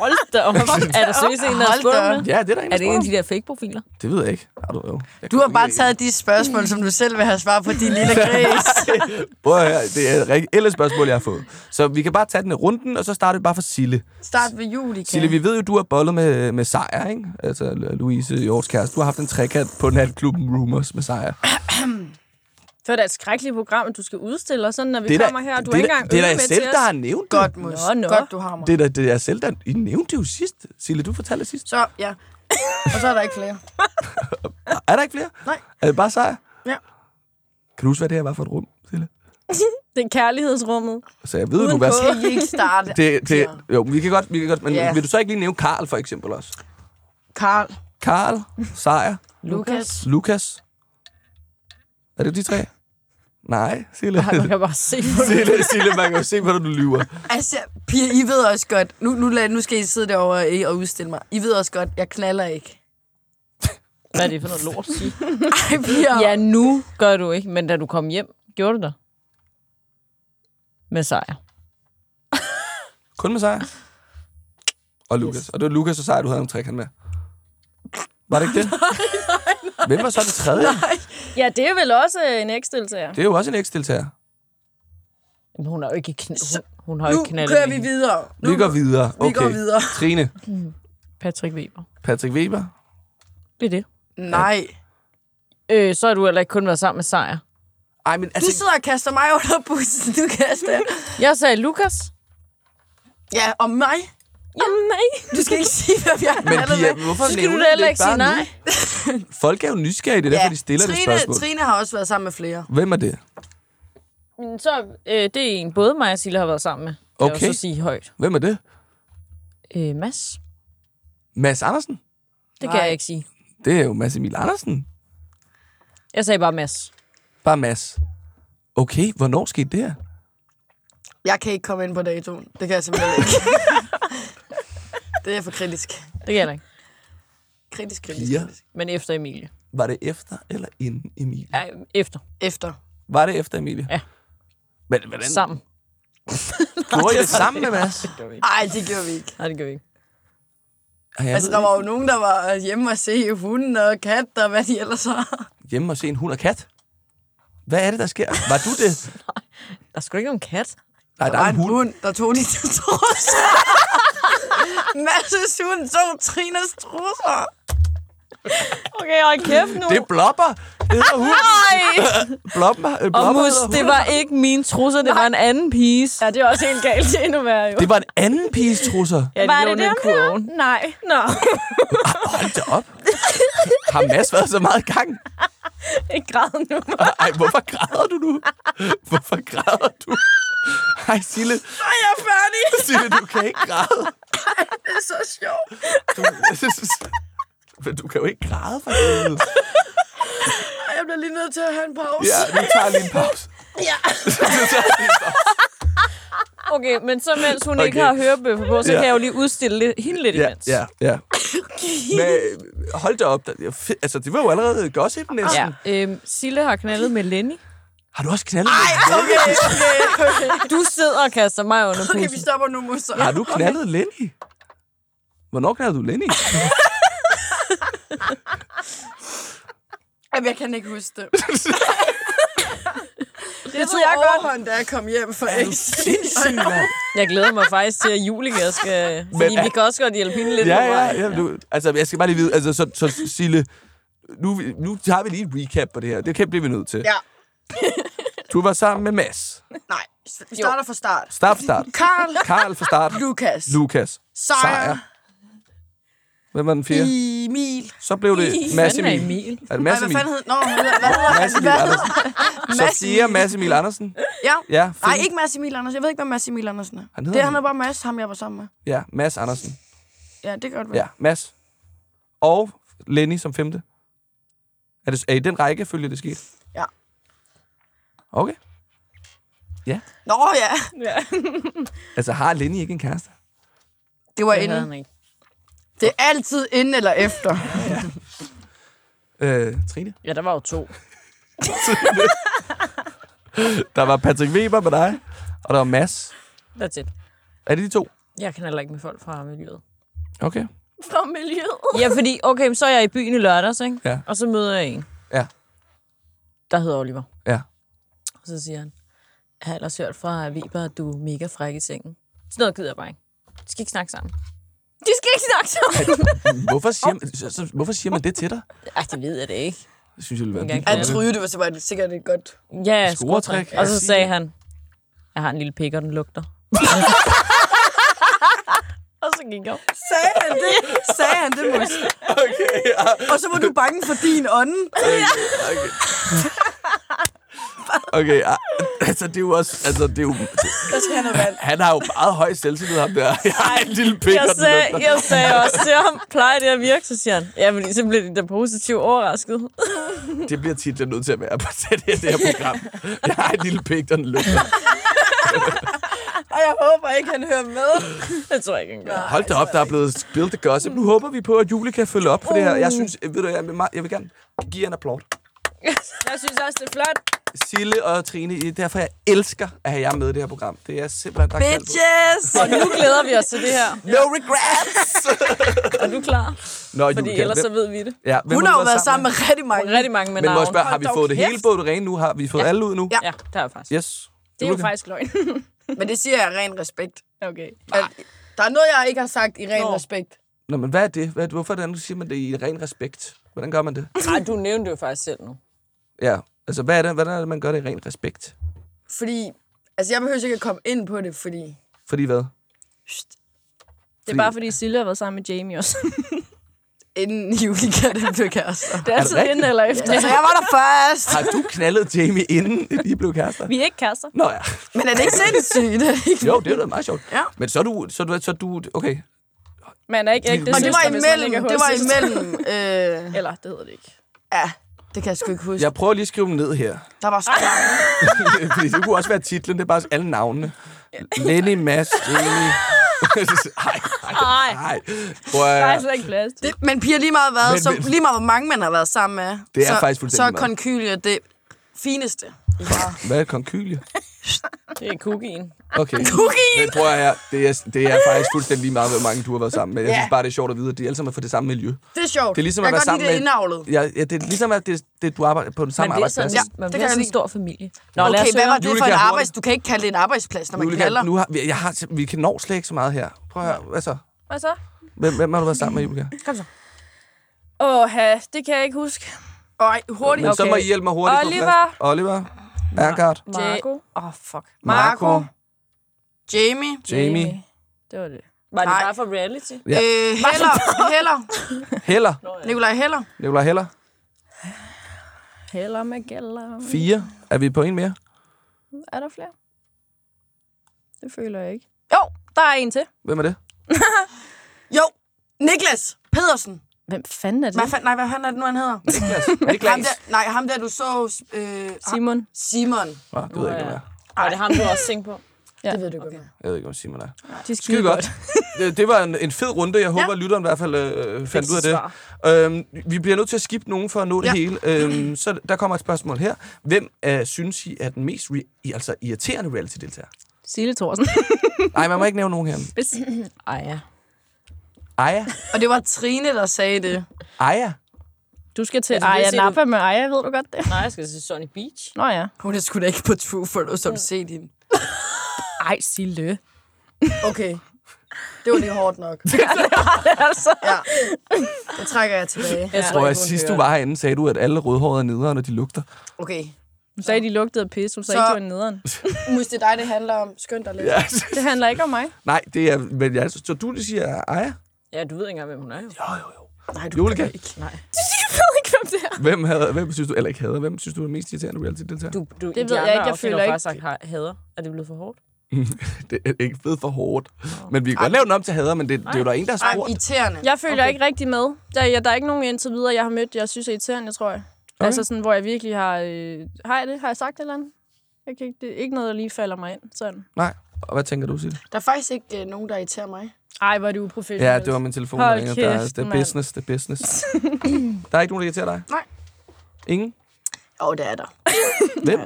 Hold da op. Er der seriøst en, der har spurgt om det? Ja, det er der en, Er det en af de der fake-profiler? Det ved jeg ikke. Har du, jo. Jeg du har bare ikke- taget de spørgsmål, som du selv vil have svar på, din lille gris. Prøv at høre, det er et reelle spørgsmål, jeg har fået. Så vi kan bare tage den i runden, og så starter vi bare fra Sille. Start ved Julika. Sille, vi ved jo, du har bollet med, med Sejr, ikke? Altså Louise, Hjorts kæreste. Du har haft en trekant på natklubben Rumors med Sejr. Det var da et skrækkeligt program, at du skal udstille, og sådan, når vi Det er da- kommer her, og du det har er ikke engang Det er da med selv, der har nævnt det. Godt, Mus. Nå, nå. Godt, du har mig. Det er da det er selv, der... I nævnte det jo sidst. Sille, du fortalte sidst. Så, ja. Og så er der ikke flere. Er der ikke flere? Nej. Er det bare Sejr? Ja. Kan du huske, hvad det her var for et rum, Sille? Det er kærlighedsrummet. Så jeg ved du, Uden hvad... kål. Kan I ikke starte? Det, det, jo, vi kan godt, vi kan godt, men Ja. vil du så ikke lige nævne Karl for eksempel også? Karl, Karl, Sejr, Lukas. Lukas. Er det de tre? Nej, Sille. Ej, man kan bare se. Sille, Sille, man kan jo se, hvordan du lyver. Altså, piger, I ved også godt, nu, nu, lad, nu skal I sidde derovre ikke, og udstille mig. I ved også godt, jeg knaller ikke. Hvad er det for noget lort at sige? Ej, piger. Ja, nu gør du ikke, men da du kom hjem, gjorde du det? Med sejr. Kun med Sejr. Og Lukas. Og det var Lukas og Sejr, du havde en trekant med. Var det ikke det? Hvem var så den tredje? Ja, det er vel også en eksdeltager. Det er jo også en eksdeltager. Men hun har jo ikke, kn- hun, hun har Nu ikke knaldet kører vi hende. videre. Nu, Vi går videre. Vi Okay. går videre. Trine, Patrick Weber. Patrick Weber. Det er det. Nej. Øh, så har du heller ikke kun været sammen med Sejr. Ej, men Du altså... sidder og kaster mig under bussen. Du kaster. Jeg sagde Lukas. Ja, og mig. Jamen, nej. Du skal ikke sige, hvem jeg Men er Pia, hvorfor Så skal du da heller ikke sige nej. Folk er jo nysgerrige, det er derfor, de stiller Trine, det spørgsmål. Trine har også været sammen med flere. Hvem er det? Så øh, det er en, både mig og Silla har været sammen med. Kan Okay. jeg jo så sige højt. Hvem er det? Øh, Mads. Mads Andersen? Det Nej. kan jeg ikke sige. Det er jo Mads Emil Andersen. Jeg sagde bare Mads. Bare Mads. Okay, hvornår skete det her? Jeg kan ikke komme ind på datoen. Det kan jeg simpelthen ikke. det er for kritisk. Det kan jeg ikke. Kritisk, kritisk, Pia. kritisk. Men efter Emilie. Var det efter eller inden Emilie? Ja, efter. Efter. Var det efter Emilie? Ja. Men hvordan Sammen. gjorde I det sammen med Mads? Ej, det gjorde vi ikke. Nej, det gør vi ikke. Ej, jeg Altså, ved der var jo nogen, der var hjemme og se hunden og kat og hvad de ellers har. ikke. Hjemme og se en hund og kat. Hvad er det, der sker? Var du det? Der er sgu ikke om kat. Nej, Der var en hund, der tog de trusser. Masses hund tog Trines trusser. Okay, hold kæft nu. Det er blopper. Det hedder hund. Nej! Blopper. Øh, Og blopper mus, hedder det var ikke mine trusser, det var en anden piece. Ja, det er også helt galt. Det er endnu værre, jo. Det var en anden piges trusser. Ja, Var det dem her? Nej. Nå, Hold da op. Har Mads været så meget i gang? ikke græd nu. Ej, hvorfor græder du nu? Hvorfor græder du? Ej, Sille, Ej, jeg er færdig. Sille, du kan ikke græde. Det er så sjovt. Du, men du kan jo ikke græde for helvede. Ej, jeg bliver lige nødt til at have en pause. Ja, nu tager jeg lige en pause. Ja. Nu tager jeg lige en pause. Okay, men så mens hun Okay. ikke har hørebøffer på, så Ja. kan jeg jo lige udstille lidt, hende lidt Ja, imens. ja, ja. Men hold da op. Altså, det var jo allerede gossip næsten. ja. Øhm, Sille har knaldet med Lenny. Har du også knaldet Ej, med okay, okay, okay. Du sidder og kaster mig under Okay, vi stopper nu, Muster. Har du knaldet Lenny? Hvornår knaldede du Lenny? Jamen, jeg kan ikke huske det. Det Jeg tror tog jeg godt. overhånd, da jeg kom hjem fra mand. Jeg glæder mig faktisk til, at Julika skal... Fordi Men- vi kan også godt hjælpe hende lidt Ja, ja, ja. Du, altså, jeg skal bare lige vide, altså, så, så Sille, nu, nu tager vi lige et recap på det her. Det kan blive vi nødt til. Ja. Du var sammen med Mads. Nej, vi starter fra start. Start for start. Karl, Karl fra start. Lukas, Lukas. Sejr, Hvem var den fjerde? Emil. Så blev det Ih, Mads er Emil. Emil. Er det Nej, Mads hvad Emil? fanden hed... Nå, hvad hedder Mads Emil hvad Andersen. Sofia. Mads Emil Andersen. Ja. Ja, Nej, ikke Mads Emil Andersen. Jeg ved ikke, hvad Mads Emil Andersen er. Han det hedder han er bare Mads, ham jeg var sammen med. Ja, Mads Andersen. Ja, det kan godt være. Ja, Mads. Og Lenny som femte. Er, det, er i den rækkefølge, det skete? Ja. Okay. Nå ja, Ja. Altså, har Lenny ikke en kæreste? det var Det inden. Det er altid inden eller efter. Øh, Trine? Ja, der var jo to. Der var Patrick Weber med dig, og der var Mads. That's it. Er det de to? Jeg kan heller ikke med folk fra miljøet. Okay. For miljøet. Ja, fordi, okay, så er jeg i byen i lørdags, ikke? Ja. Og så møder jeg en, Ja. der hedder Oliver. Og så siger han, jeg har ellers hørt fra Weber, at du er mega fræk i sengen. Sådan noget gider jeg bare ikke. De skal ikke snakke sammen. De skal ikke snakke sammen. Hvorfor siger, man, så, hvorfor siger man det til dig? Ej, det ved jeg det ikke. Det synes jeg ville være. Jeg troede, det var så sikkert et godt... Ja, Scoretræk. Og så sagde han, jeg har en lille pik, og den lugter. og så gik jeg. Sagde han det? Sagde han det, Mus? Okay, ja. Og så var du bange for din ånd. Okay, okay. Okay, ja. altså det er jo også, altså det er jo, Der skal han have valgt. han har jo meget høj selvtillid, ham der. Jeg har en lille pik, Jeg sagde, jeg sagde også til ham, plejer det at virke? Så siger han, ja, fordi så bliver de da positivt overrasket. Det bliver tit jeg er nødt til at være på det her, det her program. Jeg har en lille pik, der lugter. Og jeg håber ikke, han hører med. Det tror jeg ikke, han gør. Hold da op, der er blevet spillet det gossip. Nu håber vi på, at Julie kan følge op på det her. Jeg synes, ved du, jeg vil, jeg vil gerne give en applaus. Jeg synes også, det er flot. Sille og Trine, er derfor, jeg elsker at have jer med i det her program. Det er simpelthen, der er. Bitches! Og nu glæder vi os til det her. No regrets! Er du klar? Nå, Fordi Julia, ellers så hvem, ved vi det. ja, Hun har jo været sammen med? med rigtig mange. Rigtig mange med Men må jeg spørge, har vi fået det hele på det rene nu? Har vi fået alle ud nu? Ja. Ja, det har jeg faktisk. Yes. Det er jo faktisk løgn. Men det siger jeg af ren respekt. okay. At, der er noget, jeg ikke har sagt i ren Nå. respekt. Nå, men hvad er det? Hvad, hvorfor er det, siger man det i ren respekt? Hvordan gør man det? Nej, du nævnte det jo faktisk selv nu. Ja, altså hvad er det, hvordan er det, man gør det i ren respekt? Fordi, altså jeg behøver ikke at komme ind på det, fordi... Fordi hvad? Det er bare fordi Sille har været sammen med Jamie også. Inden Julika, den blev kærester. Det er altid rigtigt? inden eller efter. Altså, jeg var der først. Har du knaldet Jamie, inden I blev kærester? Vi er ikke kærester. Nå ja. Men er det ikke sindssygt? Er det? Jo, det er da meget sjovt. Ja. Men så er du, så er du, så er du okay. Man er ikke ægte Og det var imellem, er det var imellem, øh, Eller, det hedder det ikke. ja, det kan jeg sgu ikke huske. Jeg prøver lige at skrive dem ned her. Der var sgu mange. Fordi det kunne også være titlen, det er bare alle navnene. Lenny, Mads, Jamie. Ej, Nej. nej. Prøv Der er slet ikke plads til. Det, men piger lige meget hvad, Men- så men- lige meget hvor mange man har været sammen med. Det er så, faktisk fuldstændig Så er meget. konkylie det fineste. I har. hvad er konkylie? Det er cookien. Okay. Men prøv at høre, det er, det er faktisk fuldstændig lige meget, hvor mange du har været sammen med. Jeg Ja. synes bare, det er sjovt at vide, at de alle sammen er fra det samme miljø. Det er sjovt. Det er ligesom jeg at være sammen det med- indavlet. Ja, ja, det er ligesom, at det, det, du arbejder på den samme bliver sådan, arbejdsplads. Ja, man det kan sådan en stor familie. Nå, lad Okay, os hvad var det Julika, for en arbejds... Du kan ikke kalde det en arbejdsplads, når man Julika, kalder. nu har, jeg har, vi kan nå slet ikke så meget her. Prøv at høre, hvad så? Hvad så? Hvem, hvem har du været sammen med, Julika? Kom så. Åh, det kan jeg ikke huske. Øj, hurtigt. Men så må I hjælpe mig hurtigt Oliver. på plads. Oliver. Erkard. Marco. Åh, oh, fuck. Marco. Jamie. Jamie. Det var det. Var det Nej. bare for reality? Ja. Øh, Heller. Heller. Heller. Nikolaj Heller. Nikolaj Heller. Heller med gælder. Fire. Er vi på en mere? Er der flere? Det føler jeg ikke. Jo, der er en til. Hvem er det? Jo, Niklas Pedersen. Hvem fanden er det? Hvad fanden, nej, hvad fanden er det nu, han hedder? Niklas. Ham Niklas. der, nej, ham der, du så... Øh, Simon. Simon. Nå, det ved jeg ikke, hvad er. Var det ham, du også tænkte på? Ja. Det ved du ikke, okay. Jeg ved ikke, hvad Simon er. De er Skide godt. Det, det var en, en fed runde. Jeg håber, at lytteren i hvert fald øh, fandt ud af det. Øhm, vi bliver nødt til at skippe nogen for at nå det Ja. hele. Øhm, så der kommer et spørgsmål her. Hvem øh, synes I er den mest re- i- altså irriterende reality-deltager? Sille Thorsen. Nej, man må ikke nævne nogen her. Ej, ja. Aya? Og det var Trine, der sagde det. Aya? Du skal til Altså, det vil Aya sige, du- Napa med Aya, ved du godt det? Nej, jeg skal til Sunny Beach. Nå ja. Hun er sgu da ikke på True for så har du set hende. Ej, Sille. Okay. Det var lige hårdt nok. altså. Ja. Det trækker jeg tilbage. Jeg Tror jeg, hun sidst du hører var herinde, sagde du, at alle rødhårede er nedere, når de lugter. Okay. Hun sagde, de lugtede af pis. Hun sagde Så- ikke, det var nederen. Mus, det er dig, det handler om. Skynd dig lidt. Ja. Det handler ikke om mig. Nej, det er... Men jeg, så du det siger Aya? Ja, du ved ikke engang, hvem hun er jo. Jo, jo, jo. Nej, du Julika? ikke. Nej. Jeg ved ikke, hvem det er. Hvem, havde, hvem synes du, eller ikke hader, hvem synes du er mest irriterende reality-deltager? Du, du, Det ved jeg ikke, jeg føler ikke. sagt ha- hader. Er det blevet for hårdt? Det er ikke fedt for hårdt. Men vi kan godt lave den om til hader, men det, det er jo der en, der har Ej, spurgt. irriterende. Jeg føler Okay. ikke rigtig med. Der, ja, der er ikke nogen indtil videre, jeg har mødt, jeg synes er irriterende, tror jeg. Okay. Altså sådan, hvor jeg virkelig har... Øh, har jeg det? Har jeg sagt et eller andet? Jeg kan ikke, det er ikke noget, der lige falder mig ind. Sådan. Nej. Og hvad tænker du, Sille? Der er faktisk ikke øh, nogen, der irriterer mig. Ej, hvor er det uprofessionelt. Ja, det var min telefon, der Hold ringede. Der er, kæft, det er business, det er business. der er ikke nogen, der irriterer dig? Nej. Ingen? Åh, oh, det er der. Hvem?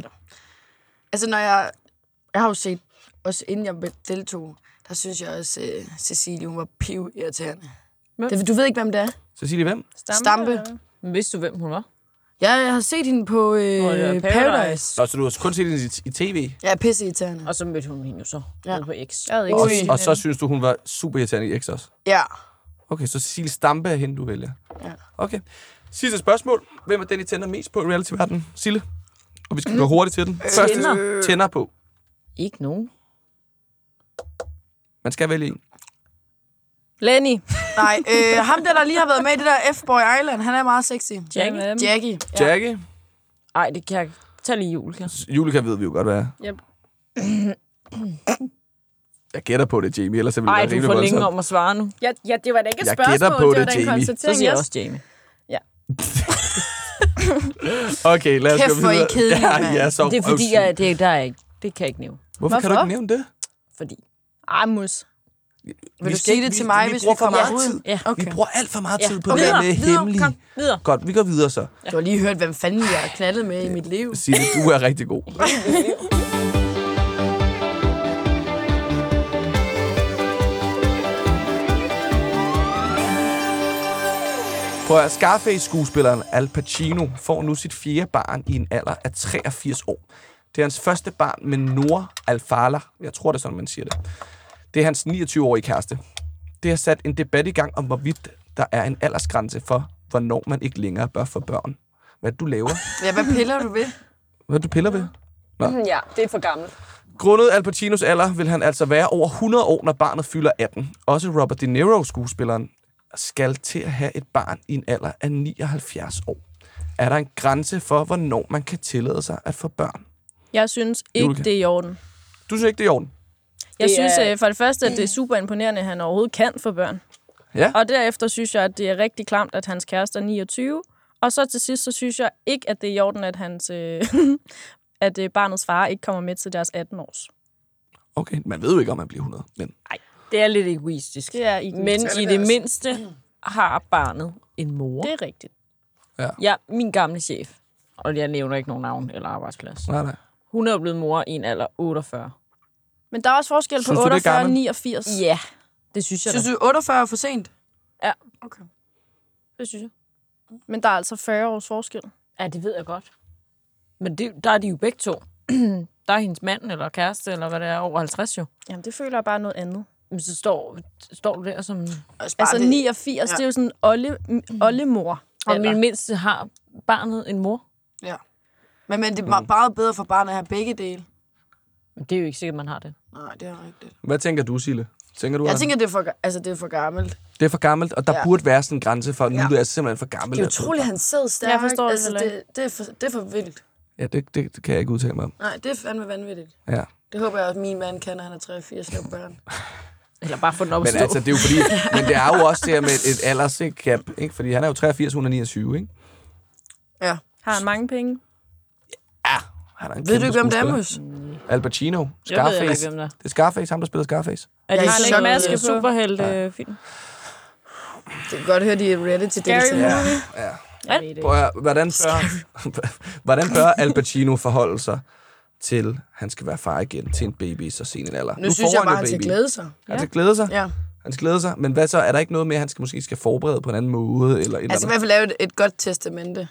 Altså, når jeg... Jeg har jo set, også inden jeg deltog, der synes jeg også, uh, Cecilie, hun var piv irriterende. Hvem? Det, du ved ikke, hvem det er? Cecilie, hvem? Stampe. Stampe. vidste du, hvem hun var? Ja, jeg har set hende på øh, Nå, det er Paradise. Paradise. Nå, så du har kun set hende i, i tv? Jeg er pisse irriterende. Og så mødte hun hende jo så. Ja. Ja. på X. Jeg havde ikke set Og så hende. synes du, hun var super irriterende i X også? Ja. Okay, så Cecilie Stampe er hende, du vælger? Ja. Okay. Sidste spørgsmål. Hvem er den, I tænder mest på i reality-verdenen? Sille? Og vi skal gå hurtigt til den. Første Tænder? tænder på. Ikke nogen. Man skal vælge en. Lenny. Nej, øh, ham der, der lige har været med i det der F-Boy Island, han er meget sexy. Jackie? Jackie. Ja. Jackie? Ej, det kan jeg Tag lige Julika. Julika ved vi jo godt, hvad er. Yep. Jeg gætter på det, Jamie, ellers så ville Ej, det du være er for rimelig længe om at svare nu. Ja, ja, det var da ikke et Jeg spørgsmål, gætter på det var det, en Jamie. Så konstatering. siger jeg også Jamie. Okay, lad os Kæft, gå hvor I videre. kedelige, ja, mand. ja, så Det er fordi, jeg, det, der er ikke, det kan jeg ikke nævne. Hvorfor, kan du Hvorfor? ikke nævne det? Fordi. Ej, mus. Vil Vi du sige det vi- til mig, vi hvis vi kommer meget ud? tid. Ja. Okay. Vi bruger alt for meget Ja. tid på Kom det med videre, hemmelige. kom videre. Godt, vi går videre så. Du har lige hørt, hvem fanden jeg har knaldet med i mit liv. Signe, du er rigtig god. Prøv at Scarface-skuespilleren Al Pacino får nu sit fjerde barn i en alder af 83 år. Det er hans første barn med Noor Al-Fala. Jeg tror, det er sådan, man siger det. Det er hans 29-årige kæreste. Det har sat en debat i gang om, hvorvidt der er en aldersgrænse for, hvornår man ikke længere bør få børn. Hvad du laver? Ja, hvad piller du ved? Hvad du piller ved? Ja, det er for gammelt. Grundet Al Pacinos alder vil han altså være over 100 år, når barnet fylder 18. Også Robert De Niro, skuespilleren, skal til at have et barn i en alder af 79 år. Er der en grænse for, hvornår man kan tillade sig at få børn? Jeg synes ikke, Julika. det er i orden. Du synes ikke, det er i orden? Jeg Det synes er- øh, for det første, at det er super imponerende, at han overhovedet kan få børn. Ja. Og derefter synes jeg, at det er rigtig klamt, at hans kæreste er 29. Og så til sidst, så synes jeg ikke, at det er i orden, at, hans, øh, at øh, barnets far ikke kommer med til deres 18 års. Okay, man ved jo ikke, om man bliver 100. Men Det er lidt egoistisk. Det er ikke Men det i det mindste har barnet en mor. Det er rigtigt. Ja, min gamle chef, og jeg nævner ikke nogen navn eller arbejdsplads. nej, nej. Hun er blevet mor i en alder 48. Men der er også forskel på Synes er 48 og gammelt? 89. Ja, det synes jeg Synes da. du, 48 er for sent? Ja. Okay. Det synes jeg. Men der er altså 40 års forskel. Ja, det ved jeg godt. Men det, der er de jo begge to. der er hendes mand eller kæreste, eller hvad det er, over 50 jo. Jamen, det føler jeg bare noget andet. Men så står, står du der som... Altså, det- 89, Ja. det er jo sådan olle, oldemor. Og min mindste har barnet en mor. Ja. Men, men det er meget bedre for barnet at have begge dele. Men det er jo ikke sikkert, man har det. Nej, det er rigtigt. Hvad tænker du, Sille? Tænker du, Jeg at tænker, det er for, altså, det er for gammelt. det er for gammelt, og der Ja. burde være sådan en grænse for, nu Ja. er det simpelthen for gammelt. Det er at utroligt, han sidder stærkt. Jeg forstår det altså, heller det, det, er for, det er for vildt. Ja, det, det, det kan jeg ikke udtale mig om. Nej, det er fandme vanvittigt. Ja. Det håber jeg, at min mand kan, når han er 83 og børn. Eller bare få den op at Men stå. altså, det er jo fordi, men det er jo også det her med et, et aldersgap, ikke? Fordi han er jo 83, hun er 29, ikke? Ja. Har han mange penge? Ja. Han er en Ved du ikke, hvem det er, skuespiller. Mus? Al Pacino, Jeg ved Scarface. ikke, hvem der er. Det er Scarface, ham der spiller Scarface. Er Jeg det er sådan så en maske superhelte-film? Det er godt at høre, de er Scary movie. Ja. Jeg ved det Prøv at, høre, hvordan bør, hvordan bør Al Pacino forholde sig til, han skal være far igen til en baby så sen en alder? Nu, synes jeg han bare, han skal glæde sig. Han skal glæde sig. Ja. Han skal glæde sig. Men hvad så? Er der ikke noget med, at han skal måske skal forberede på en anden måde? Eller et Altså i hvert fald lave et, et godt testamente.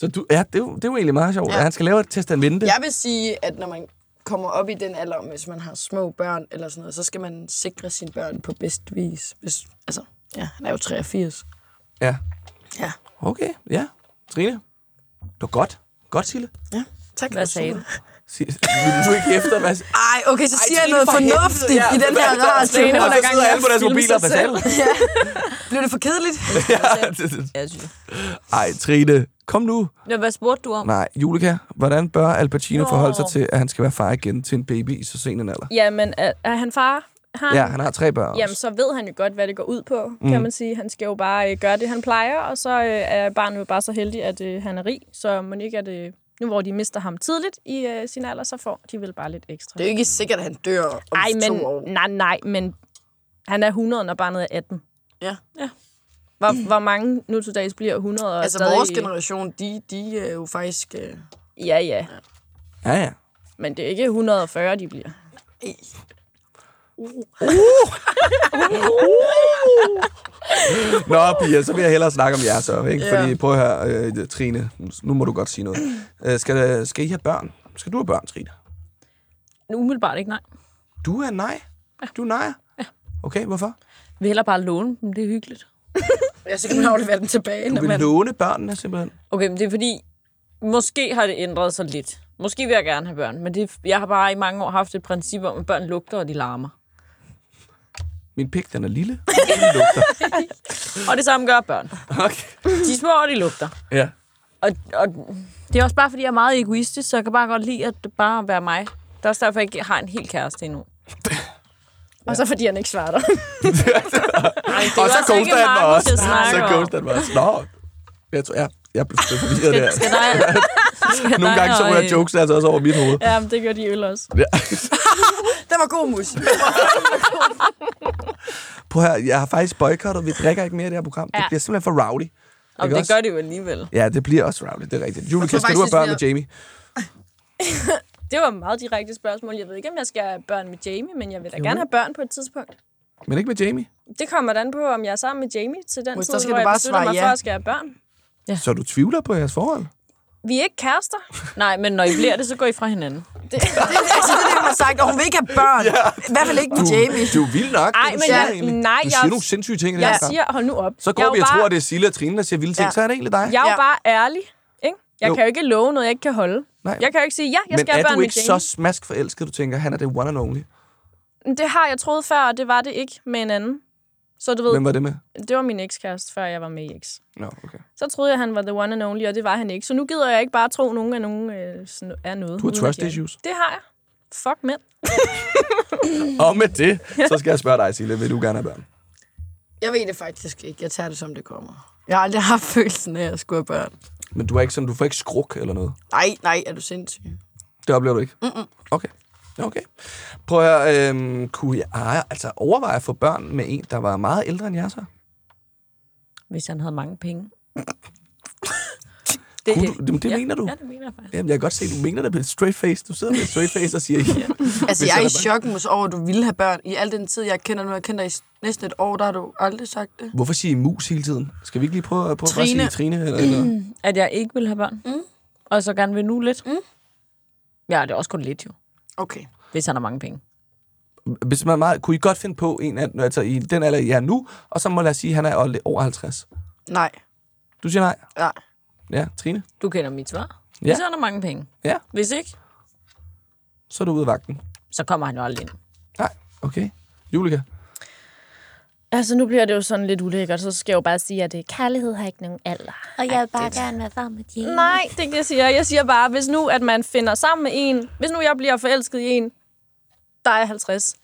Så du, ja, det er, jo, det er jo egentlig meget sjovt. Ja. Ja. Han skal lave et testamente. Jeg vil sige, at når man kommer op i den alder, hvis man har små børn eller sådan noget, så skal man sikre sine børn på bedst vis. Hvis, altså, ja, han er jo 83. ja. Ja. Okay, ja. Trine, det var godt. Godt, Sille. Ja, tak. Hvad sagde du? Sig- Vil du ikke efter, hvad... Ej, okay, så siger jeg noget fornuftigt ja. i den her radio. Trine, hun er gang med alle på at deres mobiler. sig Hvad sagde du? Ja. Blev det for kedeligt? Ja, jeg synes jeg. Ej, Trine, kom nu. Ja, hvad spurgte du om? Nej, Julika, hvordan bør Al Pacino Nå. forholde sig til, at han skal være far igen til en baby i så sen en alder? Jamen, er, er han far? Har Ja, han? han har tre børn Jamen, også. så ved han jo godt, hvad det går ud på, mm. kan man sige. Han skal jo bare øh, gøre det, han plejer, og så øh, er barnet jo bare så heldig, at øh, han er rig. Så må ikke, at øh, nu hvor de mister ham tidligt i øh, sin alder, så får de vel bare lidt ekstra. Det er jo ikke sikkert, at han dør om Ej, to men, år. nej, nej, men han er 100, når barnet er 18. Ja. Hvor, hvor mange nu til dags bliver 100 og Altså, stadig... vores generation, de, de er jo faktisk... Øh, Ja, ja. Ja, ja. Men det er ikke 140, de bliver. Nå, Pia, så vil jeg hellere snakke om jer så, ikke? Ja. Fordi, prøv høre, øh, Trine, nu må du godt sige noget. Øh, skal, skal I have børn? Skal du have børn, Trine? Umiddelbart ikke, nej. Du er nej. Du er nej. Okay, hvorfor? Vi hellere bare låne dem, det er hyggeligt. så kan man aflevere den tilbage. Du vil man... låne børnene simpelthen. Okay, men det er fordi, måske har det ændret sig lidt. Måske vil jeg gerne have børn, men det, jeg har bare i mange år haft et princip om, at børn lugter, og de larmer. Min pik, den er lille. og Den lugter. Og det samme gør børn. Okay. De er små, og de lugter. Ja. Og, og det er også bare, fordi jeg er meget egoistisk, så jeg kan bare godt lide at bare være mig. Det er også derfor, jeg ikke har en helt kæreste endnu. Og så fordi han ikke svarer dig. Det er Og så ghoster han mig også. Så om. ghoster han mig også. Nå, jeg tror, jeg, jeg blev forvirret der. Skal, dig, skal Nogle gange så og, ryger øh, jokes altså også over mit hoved. ja, men det gør de øl også. Ja. Den var god, mus. Prøv her, jeg har faktisk boykottet. Vi drikker ikke mere i det her program. Det Ja. bliver simpelthen for rowdy. Ikke det også? gør det jo alligevel. Ja, det bliver også rowdy, det er rigtigt. Julika, tror skal du have børn med Jamie? Det var et meget direkte spørgsmål. Jeg ved ikke, om jeg skal have børn med Jamie, men jeg vil da Jo. gerne have børn på et tidspunkt. Men ikke med Jamie. Det kommer dan på, om jeg er sammen med Jamie til den Hvis tid, skal hvor du jeg bare beslutter svare mig ja. for at skal have børn. Så du tvivler på jeres forhold? Vi er ikke kærester. Nej, men når I bliver det, så går I fra hinanden. Det, altså, det er det, hun har sagt, og hun vil ikke have børn. I hvert fald ikke med Jamie. Du er vild nok. Ej, det, men siger jeg- egentlig. nej, du jeg- siger nogle sindssyge ting. Jeg her siger, hold nu op. Så jeg går er vi og tror, bare, at det er Sille og Trine, der siger vilde ting. Ja. Så er det egentlig dig. Jeg er jo Ja. bare ærlig. Ikke? Jeg Jo. kan jo ikke love noget, jeg ikke kan holde. Nej. Jeg kan jo ikke sige, ja, jeg Men skal have er børn du med ikke Jamie. så smask forelsket, du tænker, han er det one and only? Det har jeg troet før, og det var det ikke med en anden. Så du ved, Hvem var det med? det var min ekskæreste, før jeg var med i X. Nå, okay. Så troede jeg, han var the one and only, og det var han ikke. Så nu gider jeg ikke bare tro, nogen af nogen øh, er noget. Du har trust at er. issues. Det har jeg. Fuck mænd. Og med det, så skal jeg spørge dig, Sille. Vil du gerne have børn? Jeg ved det faktisk ikke. Jeg tager det, som det kommer. Jeg har aldrig haft følelsen af at skulle have børn. Men du, er ikke sådan, du får ikke skruk eller noget? Nej, nej, er du sindssyg? Det oplever du ikke? Mm-mm. Okay. Okay. Prøv at høre, øhm, kunne jeg ej, altså overveje at få børn med en, der var meget ældre end jer så? Hvis han havde mange penge. Det, Kunne du, det, det ja, mener du? Ja, det mener jeg faktisk. Jamen, jeg kan godt se, du mener det med et straight face. Du sidder med et straight face og siger, ja. Altså, jeg er jeg i chok over, at du ville have børn. I al den tid, jeg kender nu, jeg kender dig i næsten et år, der har du aldrig sagt det. Hvorfor sige mus hele tiden? Skal vi ikke lige prøve, prøve bare at sige Trine. Trine? Eller, eller? At jeg ikke vil have børn. Mm. Og så gerne vil nu lidt. Mm. Ja, det er også kun lidt jo. Okay. Hvis han har mange penge. Hvis man meget, kunne I godt finde på en, af- altså i den alder, I er nu, og så må lad os sige, at han er over 50. Nej. Du siger nej? Nej. Ja, Trine? Du kender mit svar. Ja. Hvis han har mange penge. Ja, Hvis ikke, så er du ude af vagten. så kommer han jo aldrig ind. Nej, okay. Julika? Altså, nu bliver det jo sådan lidt ulækkert, så skal jeg jo bare sige, at det kærlighed har ikke nogen alder. Og jeg vil bare gerne være sammen med Jamie. Nej, det er ikke det, jeg siger. Jeg siger bare, hvis nu, at man finder sammen med en, hvis nu jeg bliver forelsket i en, der er 50,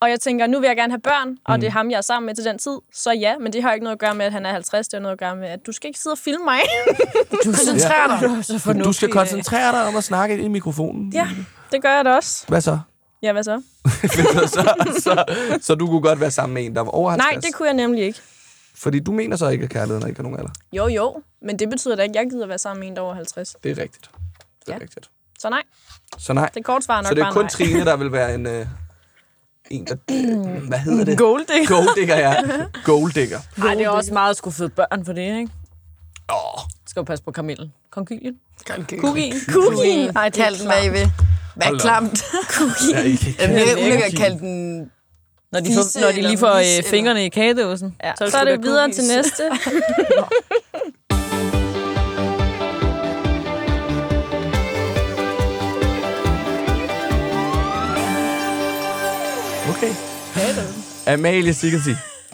og jeg tænker, nu vil jeg gerne have børn, og det er ham, jeg er sammen med til den tid, så ja, men det har ikke noget at gøre med, at han er 50, det har noget at gøre med, at du skal ikke sidde og filme mig. Du koncentrerer dig. Så Du skal koncentrere dig om at snakke ind i mikrofonen. ja, det gør jeg da også. Hvad så? Ja, hvad så? så, så, så du kunne godt være sammen med en, der var over 50? Nej, det kunne jeg nemlig ikke. Fordi du mener så ikke, at kærligheden ikke har nogen alder. Jo, jo, men det betyder da ikke, at jeg gider være sammen med en, der er over 50. Det er rigtigt. Det er Ja. rigtigt. Så nej, Så nej. det kort svar er nok Så det er kun nej. Trine, der vil være en... Øh, en, der... Øh, hvad hedder det? Gold Golddigger, ja. Golddigger. Nej, det er også meget at skulle føde børn for det, ikke? Åh, Skal jo passe på kamellen. Konkylien. Cookie. Cookie. Ej, det er Kald den. Hvad Hold da op. klamt? Jamen, jeg vil ikke kalde den... Når de, får, når de lige får øh, eller- fingrene i kagedåsen. Ja, så, så er det videre til næste. Amalie Sigerti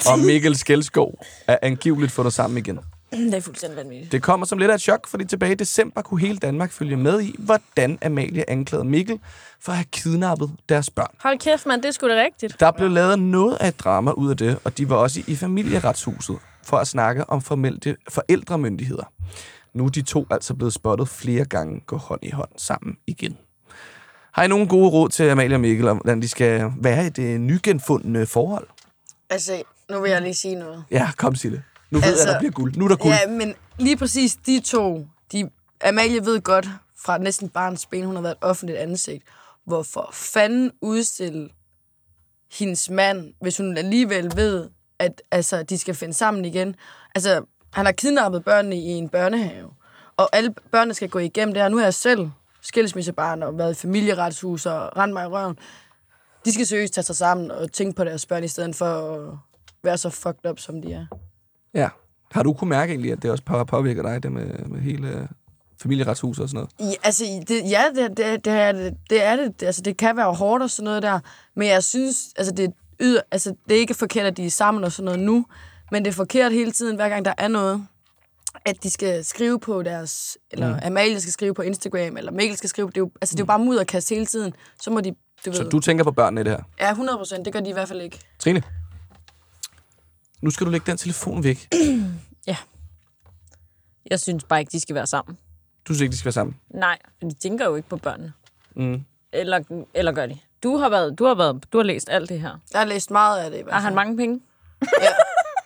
og Mikkel Skelskov er angiveligt fundet sammen igen. Det er fuldstændig vanvittigt. Det kommer som lidt af et chok, fordi tilbage i december kunne hele Danmark følge med i, hvordan Amalie anklagede Mikkel for at have kidnappet deres børn. Hold kæft, mand, det er sgu da rigtigt. Der blev lavet noget af et drama ud af det, og de var også i familieretshuset for at snakke om formelle forældremyndigheder. Nu er de to altså blevet spottet flere gange gå hånd i hånd sammen igen. Har I nogle gode råd til Amalie og Mikkel om, hvordan de skal være i det nygenfundne forhold? Altså, nu vil jeg lige sige noget. Ja, kom Sille. Nu ved Altså, jeg, der bliver guld. Nu er der guld. Ja, men lige præcis de to, de, Amalie ved godt fra næsten barns ben, hun har været et offentligt ansigt, hvorfor fanden udstille hendes mand, hvis hun alligevel ved, at altså, de skal finde sammen igen. Altså, han har kidnappet børnene i en børnehave, og alle børnene skal gå igennem det her. Nu er jeg selv skilsmissebarn og været i familieretshus og rent mig i røven. De skal seriøst tage sig sammen og tænke på deres børn, i stedet for at være så fucked up, som de er. Ja. Har du kunne mærke egentlig, at det også på- påvirker dig, det med, med hele familieretshus og sådan noget? Ja, altså, det, ja, det, det, det, er det, det er det. Altså, det kan være hårdt og sådan noget der. Men jeg synes, altså, det, er yder, altså, det er ikke forkert, at de er sammen og sådan noget nu. Men det er forkert hele tiden, hver gang der er noget. At de skal skrive på deres... Eller mm. Amalie skal skrive på Instagram, eller Mikkel skal skrive... Det er jo, altså, det er jo bare mudderkast hele tiden. Så må de... Du Så ved, du tænker på børnene i det her. Ja, 100 procent. Det gør de i hvert fald ikke. Trine? Nu skal du lægge den telefon væk. Jeg synes bare ikke, de skal være sammen. Du synes ikke, de skal være sammen. Nej, for de tænker jo ikke på børnene. Mm. Eller, eller gør de? Du har, været, du, har været, du har læst alt det her. Jeg har læst meget af det i hvert Har han mange penge? Ja,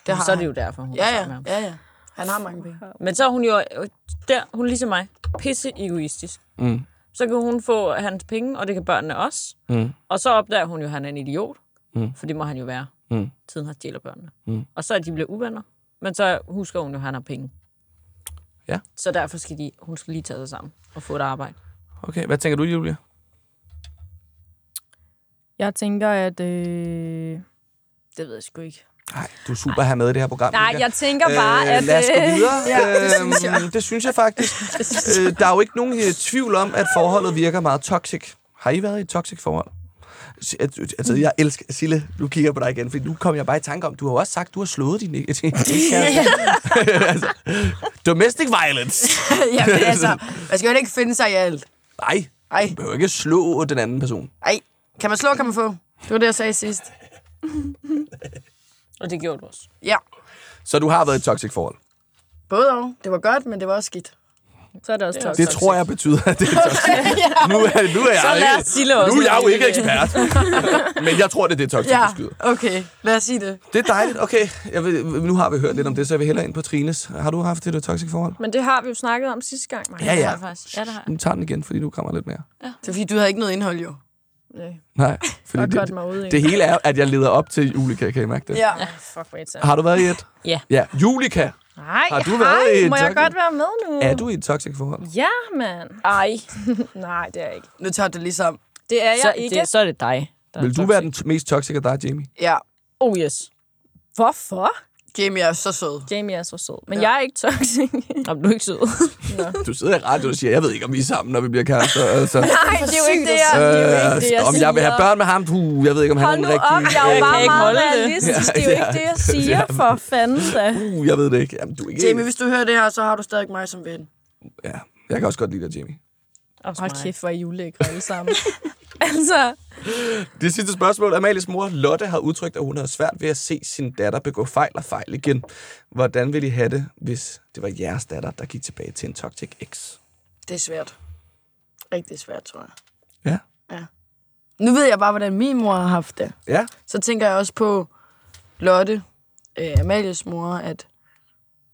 det har Så er det jo derfor, hun er Ja, ja, ham. ja, ja. Han har mange penge. Men så er hun jo der, hun er ligesom mig, pisse egoistisk. Mm. Så kan hun få hans penge, og det kan børnene også. Mm. Og så opdager hun jo, at han er en idiot. Mm. For det må han jo være. Mm. Tiden har stjæler børnene. Mm. Og så er de blevet uvenner. Men så husker hun jo, at han har penge. Ja. Så derfor skal de, hun skal lige tage sig sammen og få et arbejde. Okay, hvad tænker du, Julia? Jeg tænker, at... Øh... Det ved jeg sgu ikke. Nej, du er super at have med i det her program. Nej, Julia. jeg tænker bare, at... lad os gå øh, videre. Ja, det synes Øhm, jeg. det synes jeg faktisk. øh, der er jo ikke nogen øh, tvivl om, at forholdet virker meget toxic. Har I været i et toxic forhold? Altså, jeg elsker... Sille, nu kigger jeg på dig igen, for nu kommer jeg bare i tanke om, du har også sagt, du har slået din altså, domestic violence. ja, men altså, man skal jo ikke finde sig i alt. Nej, Ej, du behøver ikke slå den anden person. ej. Kan man slå, kan man få. Det var det, jeg sagde sidst. Og det gjorde du også. Ja, Så du har været i et toxic forhold. både og. Det var godt, men det var også skidt. Så er det også Det toxic. Det tror jeg betyder, at det er toxic. nu, er, nu er jeg Så ikke, nu er jeg jo ikke ekspert. Men jeg tror, det er det toxic, Ja, du skyder. okay. Lad os sige det. Det er dejligt. Okay, jeg vil, nu har vi hørt lidt om det, så jeg vil hellere ind på Trines. Har du haft det toxic forhold? Men det har vi jo snakket om sidste gang, Maja. Ja, Det ja. har jeg faktisk. Ja, det har jeg. Nu tager den igen, fordi du kommer lidt mere. Det er fordi, du havde ikke noget indhold, jo. Nej, Nej, fordi Godt godt det, mig ud, ikke? det hele er, at jeg leder op til Julika, kan I mærke det? Ja. Fuck, wait, så. Har du været i et? Ja. Ja, Julika. Nej, Har du hej, været i et må jeg godt være med nu? Er du i et toxic forhold? Ja, mand. Ej, Nej, det er jeg ikke. Nu tager det ligesom. Det er jeg så, ikke. det, så er det dig. der er Vil du toxic. være den t- mest toxic af dig, Jamie? Ja, Oh yes. Hvorfor? Jamie er så sød. Jamie er så sød. Men Ja. jeg er ikke toxic. Jamen, du er ikke sød. Du sidder i radioen og siger, jeg ved ikke, om vi er sammen, når vi bliver kærester. Altså. Nej, det er jo ikke det, jeg, det er jo ikke det, jeg Øh, om siger. jeg vil have børn med ham, puh, jeg ved ikke, om han Hold er nu den op, rigtige. jeg er jo kan bare ikke meget holde det. realistisk. Det er jo ikke det, jeg siger, for fanden da. Uh, jeg ved det ikke. Jamen, du er ikke... Jamie, hvis du hører det her, så har du stadig mig som ven. Ja, jeg kan også godt lide dig, Jamie. Også Hold mig. kæft, hvor er I ulækre alle sammen. altså, Det sidste spørgsmål. Amalies mor Lotte har udtrykt, at hun har svært ved at se sin datter begå fejl og fejl igen. Hvordan ville I have det, hvis det var jeres datter, der gik tilbage til en toxic ex? Det er svært. Rigtig svært, tror jeg. Ja. Nu ved jeg bare, hvordan min mor har haft det. Ja? Så tænker jeg også på Lotte, øh, Amalies mor, at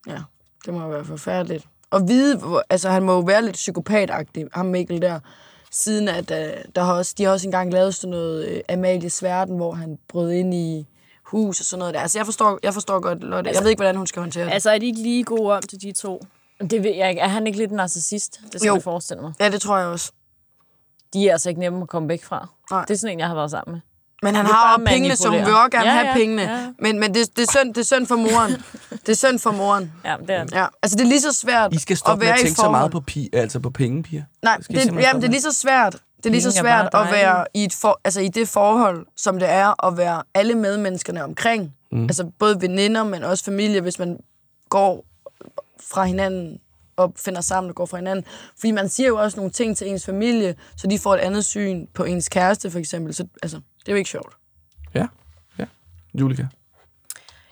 ja, det må være forfærdeligt. Og vide, hvor, altså han må jo være lidt psykopatagtig, ham Mikkel der, siden at øh, der har også, de har også engang lavet sådan noget øh, Amalies Verden, hvor han brød ind i hus og sådan noget der. Altså jeg forstår, jeg forstår godt Lotte. Jeg ved ikke, hvordan hun skal håndtere det. altså er de ikke lige gode om til de to? Det ved jeg ikke. Er han ikke lidt en narcissist? Det skal Jo. jeg forestille mig. Ja, det tror jeg også. De er altså ikke nemme at komme væk fra. Nej. Det er sådan en, jeg har været sammen med. Men han har jo pengene, så hun vil også gerne Ja, have ja, pengene. ja. Men, men det, det, er synd, det er synd for moren. det er synd for moren. Ja, det er det. Ja. Altså, det er lige så svært I skal stoppe at med være at i tænke så meget på, pi, altså på penge, piger. Nej, Det det, jamen, det er lige så svært. Det er lige så svært at være i, et for, altså i det forhold, som det er at være alle medmenneskerne omkring. Mm. Altså både veninder, men også familie, hvis man går fra hinanden og finder sammen og går fra hinanden. Fordi man siger jo også nogle ting til ens familie, så de får et andet syn på ens kæreste, for eksempel. Så altså, det er jo ikke sjovt. Ja, ja. Julika.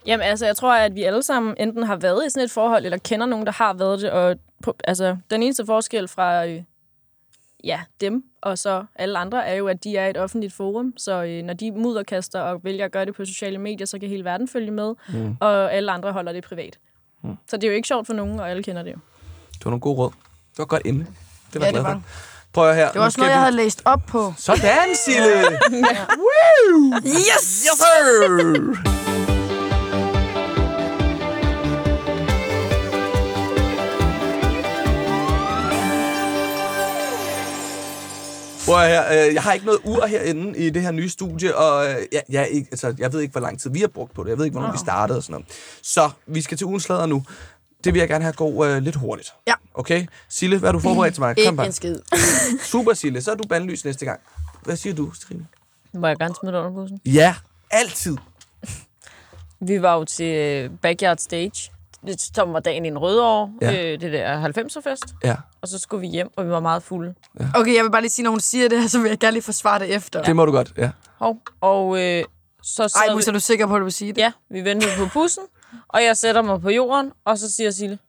Jamen altså, jeg tror, at vi alle sammen enten har været i sådan et forhold, eller kender nogen, der har været det. Og på, altså, den eneste forskel fra øh, ja, dem og så alle andre, er jo, at de er et offentligt forum. Så øh, når de mudderkaster og vælger at gøre det på sociale medier, så kan hele verden følge med. Mm. Og alle andre holder det privat. Mm. Så det er jo ikke sjovt for nogen, og alle kender det jo. Det var nogle gode råd. Det var godt emne. Det var Ja, jeg glad det var. for. Prøv at her. Det var også noget, jeg havde læst op på. Sådan, Sille! Woo! Yes! Yes, sir! Prøv høre, øh, jeg har ikke noget ur herinde i det her nye studie, og øh, jeg, jeg, ikke, altså, jeg ved ikke, hvor lang tid vi har brugt på det. Jeg ved ikke, hvornår vi startede og sådan noget. Så vi skal til ugens slader nu. Det vil jeg gerne have gå øh, lidt hurtigt. Ja. Okay? Sille, hvad er du forberedt til mig? Kom Ikke bare. en skid. Super, Sille. Så er du bandlys næste gang. Hvad siger du, Trine? Må jeg gerne smide det under bussen? Ja, altid. Vi var jo til øh, Backyard Stage, det- som var dagen i en rødovre, Ja. ja. øh, det der 90'er-fest. Ja, Og så skulle vi hjem, og vi var meget fulde. Okay, jeg vil bare lige sige, når hun siger det her, så vil jeg gerne lige forsvare det efter. det må du godt. Ja. Hov. Og øh, så sad Ej, Mus, er vi, du sikker på, at du vil sige det? ja, vi ventede på bussen, og jeg sætter mig på jorden, og så siger Sille,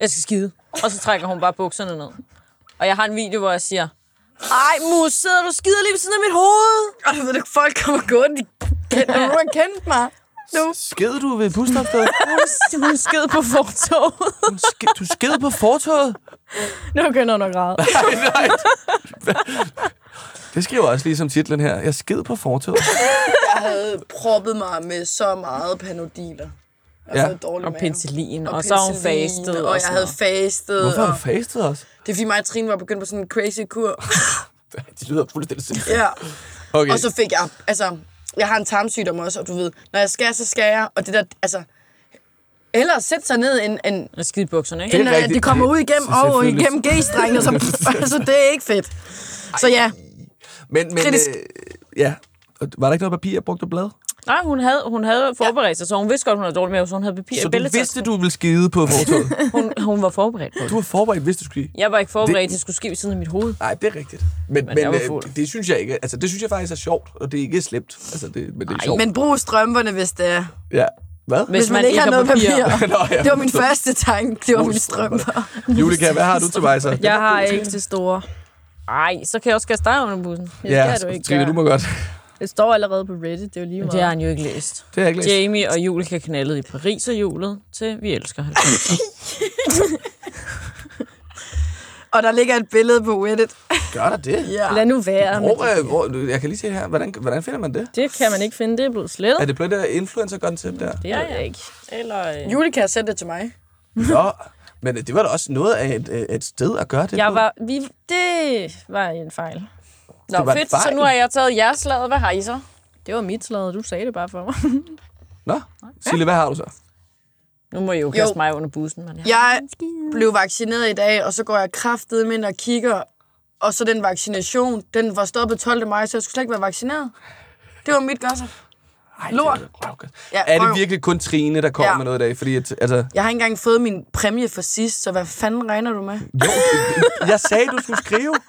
jeg skal skide. Og så trækker hun bare bukserne ned. Og jeg har en video, hvor jeg siger, ej, Mus, sidder du skider lige ved siden af mit hoved? Og du ved ikke, folk kommer gående. De kender, du har kendt mig. Nu. Sked du ved busstopstedet? Hun, hun sked på fortoget. Du ske- du sked på fortoget? Nu begynder hun at græde. Det skriver også lige som titlen her. Jeg sked på fortoget. Ja, havde proppet mig med så meget panodiler. Jeg Ja. fået dårlig Og mave. penicillin, og, Og så har hun fastet. Og, Og, jeg havde fastet. Hvorfor har og du fastet os? det er fordi mig og Trine var begyndt på sådan en crazy kur. Det lyder fuldstændig sindssygt. ja. Okay. Og så fik jeg, altså, jeg har en tarmsygdom også, og du ved, når jeg skal, så skal jeg, og det der, altså, hellere sætte sig ned, end, end, Og skide i bukserne, ikke? Det er det kommer ud igennem, og selvfølgelig. igennem G-strengen, så, altså, det er ikke fedt. Så ja, Men, men kritisk. øh, ja. Og Var der ikke noget papir, jeg brugte blad? Nej, hun havde, hun havde forberedt sig, så hun vidste godt, hun havde dårlig mave, så hun havde papir Så i du vidste, du ville skide på fortoget? Hun, hun var forberedt på det. du var forberedt, hvis du skulle skide? Jeg var ikke forberedt, Det- det, skulle ske ved siden af mit hoved. Nej, det er rigtigt. Men, men, var øh, det synes jeg ikke. Altså, det synes jeg faktisk er sjovt, og det er ikke slemt. Altså, det, men det er sjovt. men brug strømperne, hvis det er. Ja. Hvad? Hvis, Hvis man, ikke har noget papir. Nå, ja. Det var min første tanke, det var strømperne. strømper. Julika, hvad har du til mig så? Jeg har ikke det store. Ej, så kan jeg også kaste dig under bussen. Det Ja, skal du ikke Trine, du må godt. Det står allerede på Reddit, det er jo lige Men det har meget. han jo ikke læst. Det har jeg ikke læst. Jamie og Julika knaldede i Paris og julet til Vi elsker 90. Og der ligger et billede på Reddit. Gør der det? Ja. Lad nu være. Hvor, øh, hvor, jeg kan lige se her. Hvordan, hvordan finder man det? det kan man ikke finde, det er blevet slettet. Er det blevet der influencer-content der? Det er det ikke. Eller, øh, Julika har sendt det til mig. Nå, men det var da også noget af et, øh, et sted at gøre det Jeg på. var, vi, det var en fejl. Nå, det var fedt, så nu har jeg taget jeres slag. Hvad har I så? Det var mit slag, du sagde det bare for mig. Nå, Sille, hvad har du så? Nu må I jo Jo. kaste mig under bussen. Men ja. Jeg blev vaccineret i dag, og så går jeg kraftet ind og kigger. Og så den vaccination, den var stoppet 12. maj, så jeg skulle slet ikke være vaccineret. Det var mit gossip. Ej, Lort. det er. Ja, Er det virkelig kun Trine, der kommer Ja. med noget i dag? Fordi, at, altså, Jeg har ikke engang fået min præmie for sidst, så hvad fanden regner du med? jo, jeg sagde, du skulle skrive.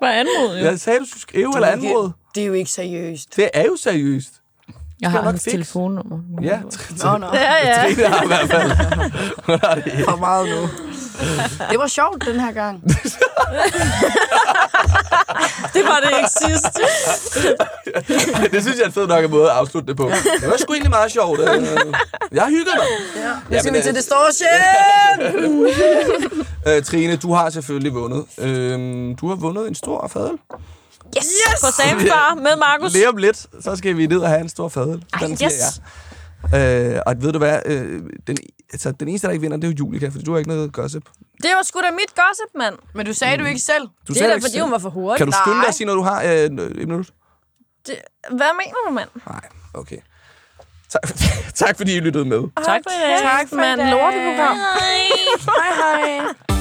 Bare anmod, jo. Jeg sagde, du skulle skrive eller anmode. Det er jo ikke seriøst. Det er jo seriøst. Jeg har hans fikse. telefonnummer. Ja. Ja, ja. Trine har i hvert fald. For meget nu. Det var sjovt den her gang. Det var det ikke sidst. det synes jeg er en fed nok måde at afslutte det på. Det var sgu egentlig meget sjovt. Øh, Jeg har hygget mig. Nu skal men, vi øh, til det store shit! Øh, Trine, du har selvfølgelig vundet. Øh, du har vundet en stor fadøl. Yes! På Samsbar med Markus. Lige om lidt, så skal vi ned og have en stor fadøl. Ej, Den siger yes. jeg. Øh, og ved du hvad? Øh, den, altså, den eneste, der ikke vinder, det er jo Julika, fordi du har ikke noget gossip. Det var sgu da mit gossip, mand. Men du sagde du ikke selv. Du Det sagde er da, fordi selv. hun var for hurtig. Kan du skynde dig at sige noget, du har øh, et minut? Det, hvad mener du, mand? Nej, okay. Tak, tak fordi I lyttede med. Tak for dag. Tak, mand. Lorteprogram. Hej hej.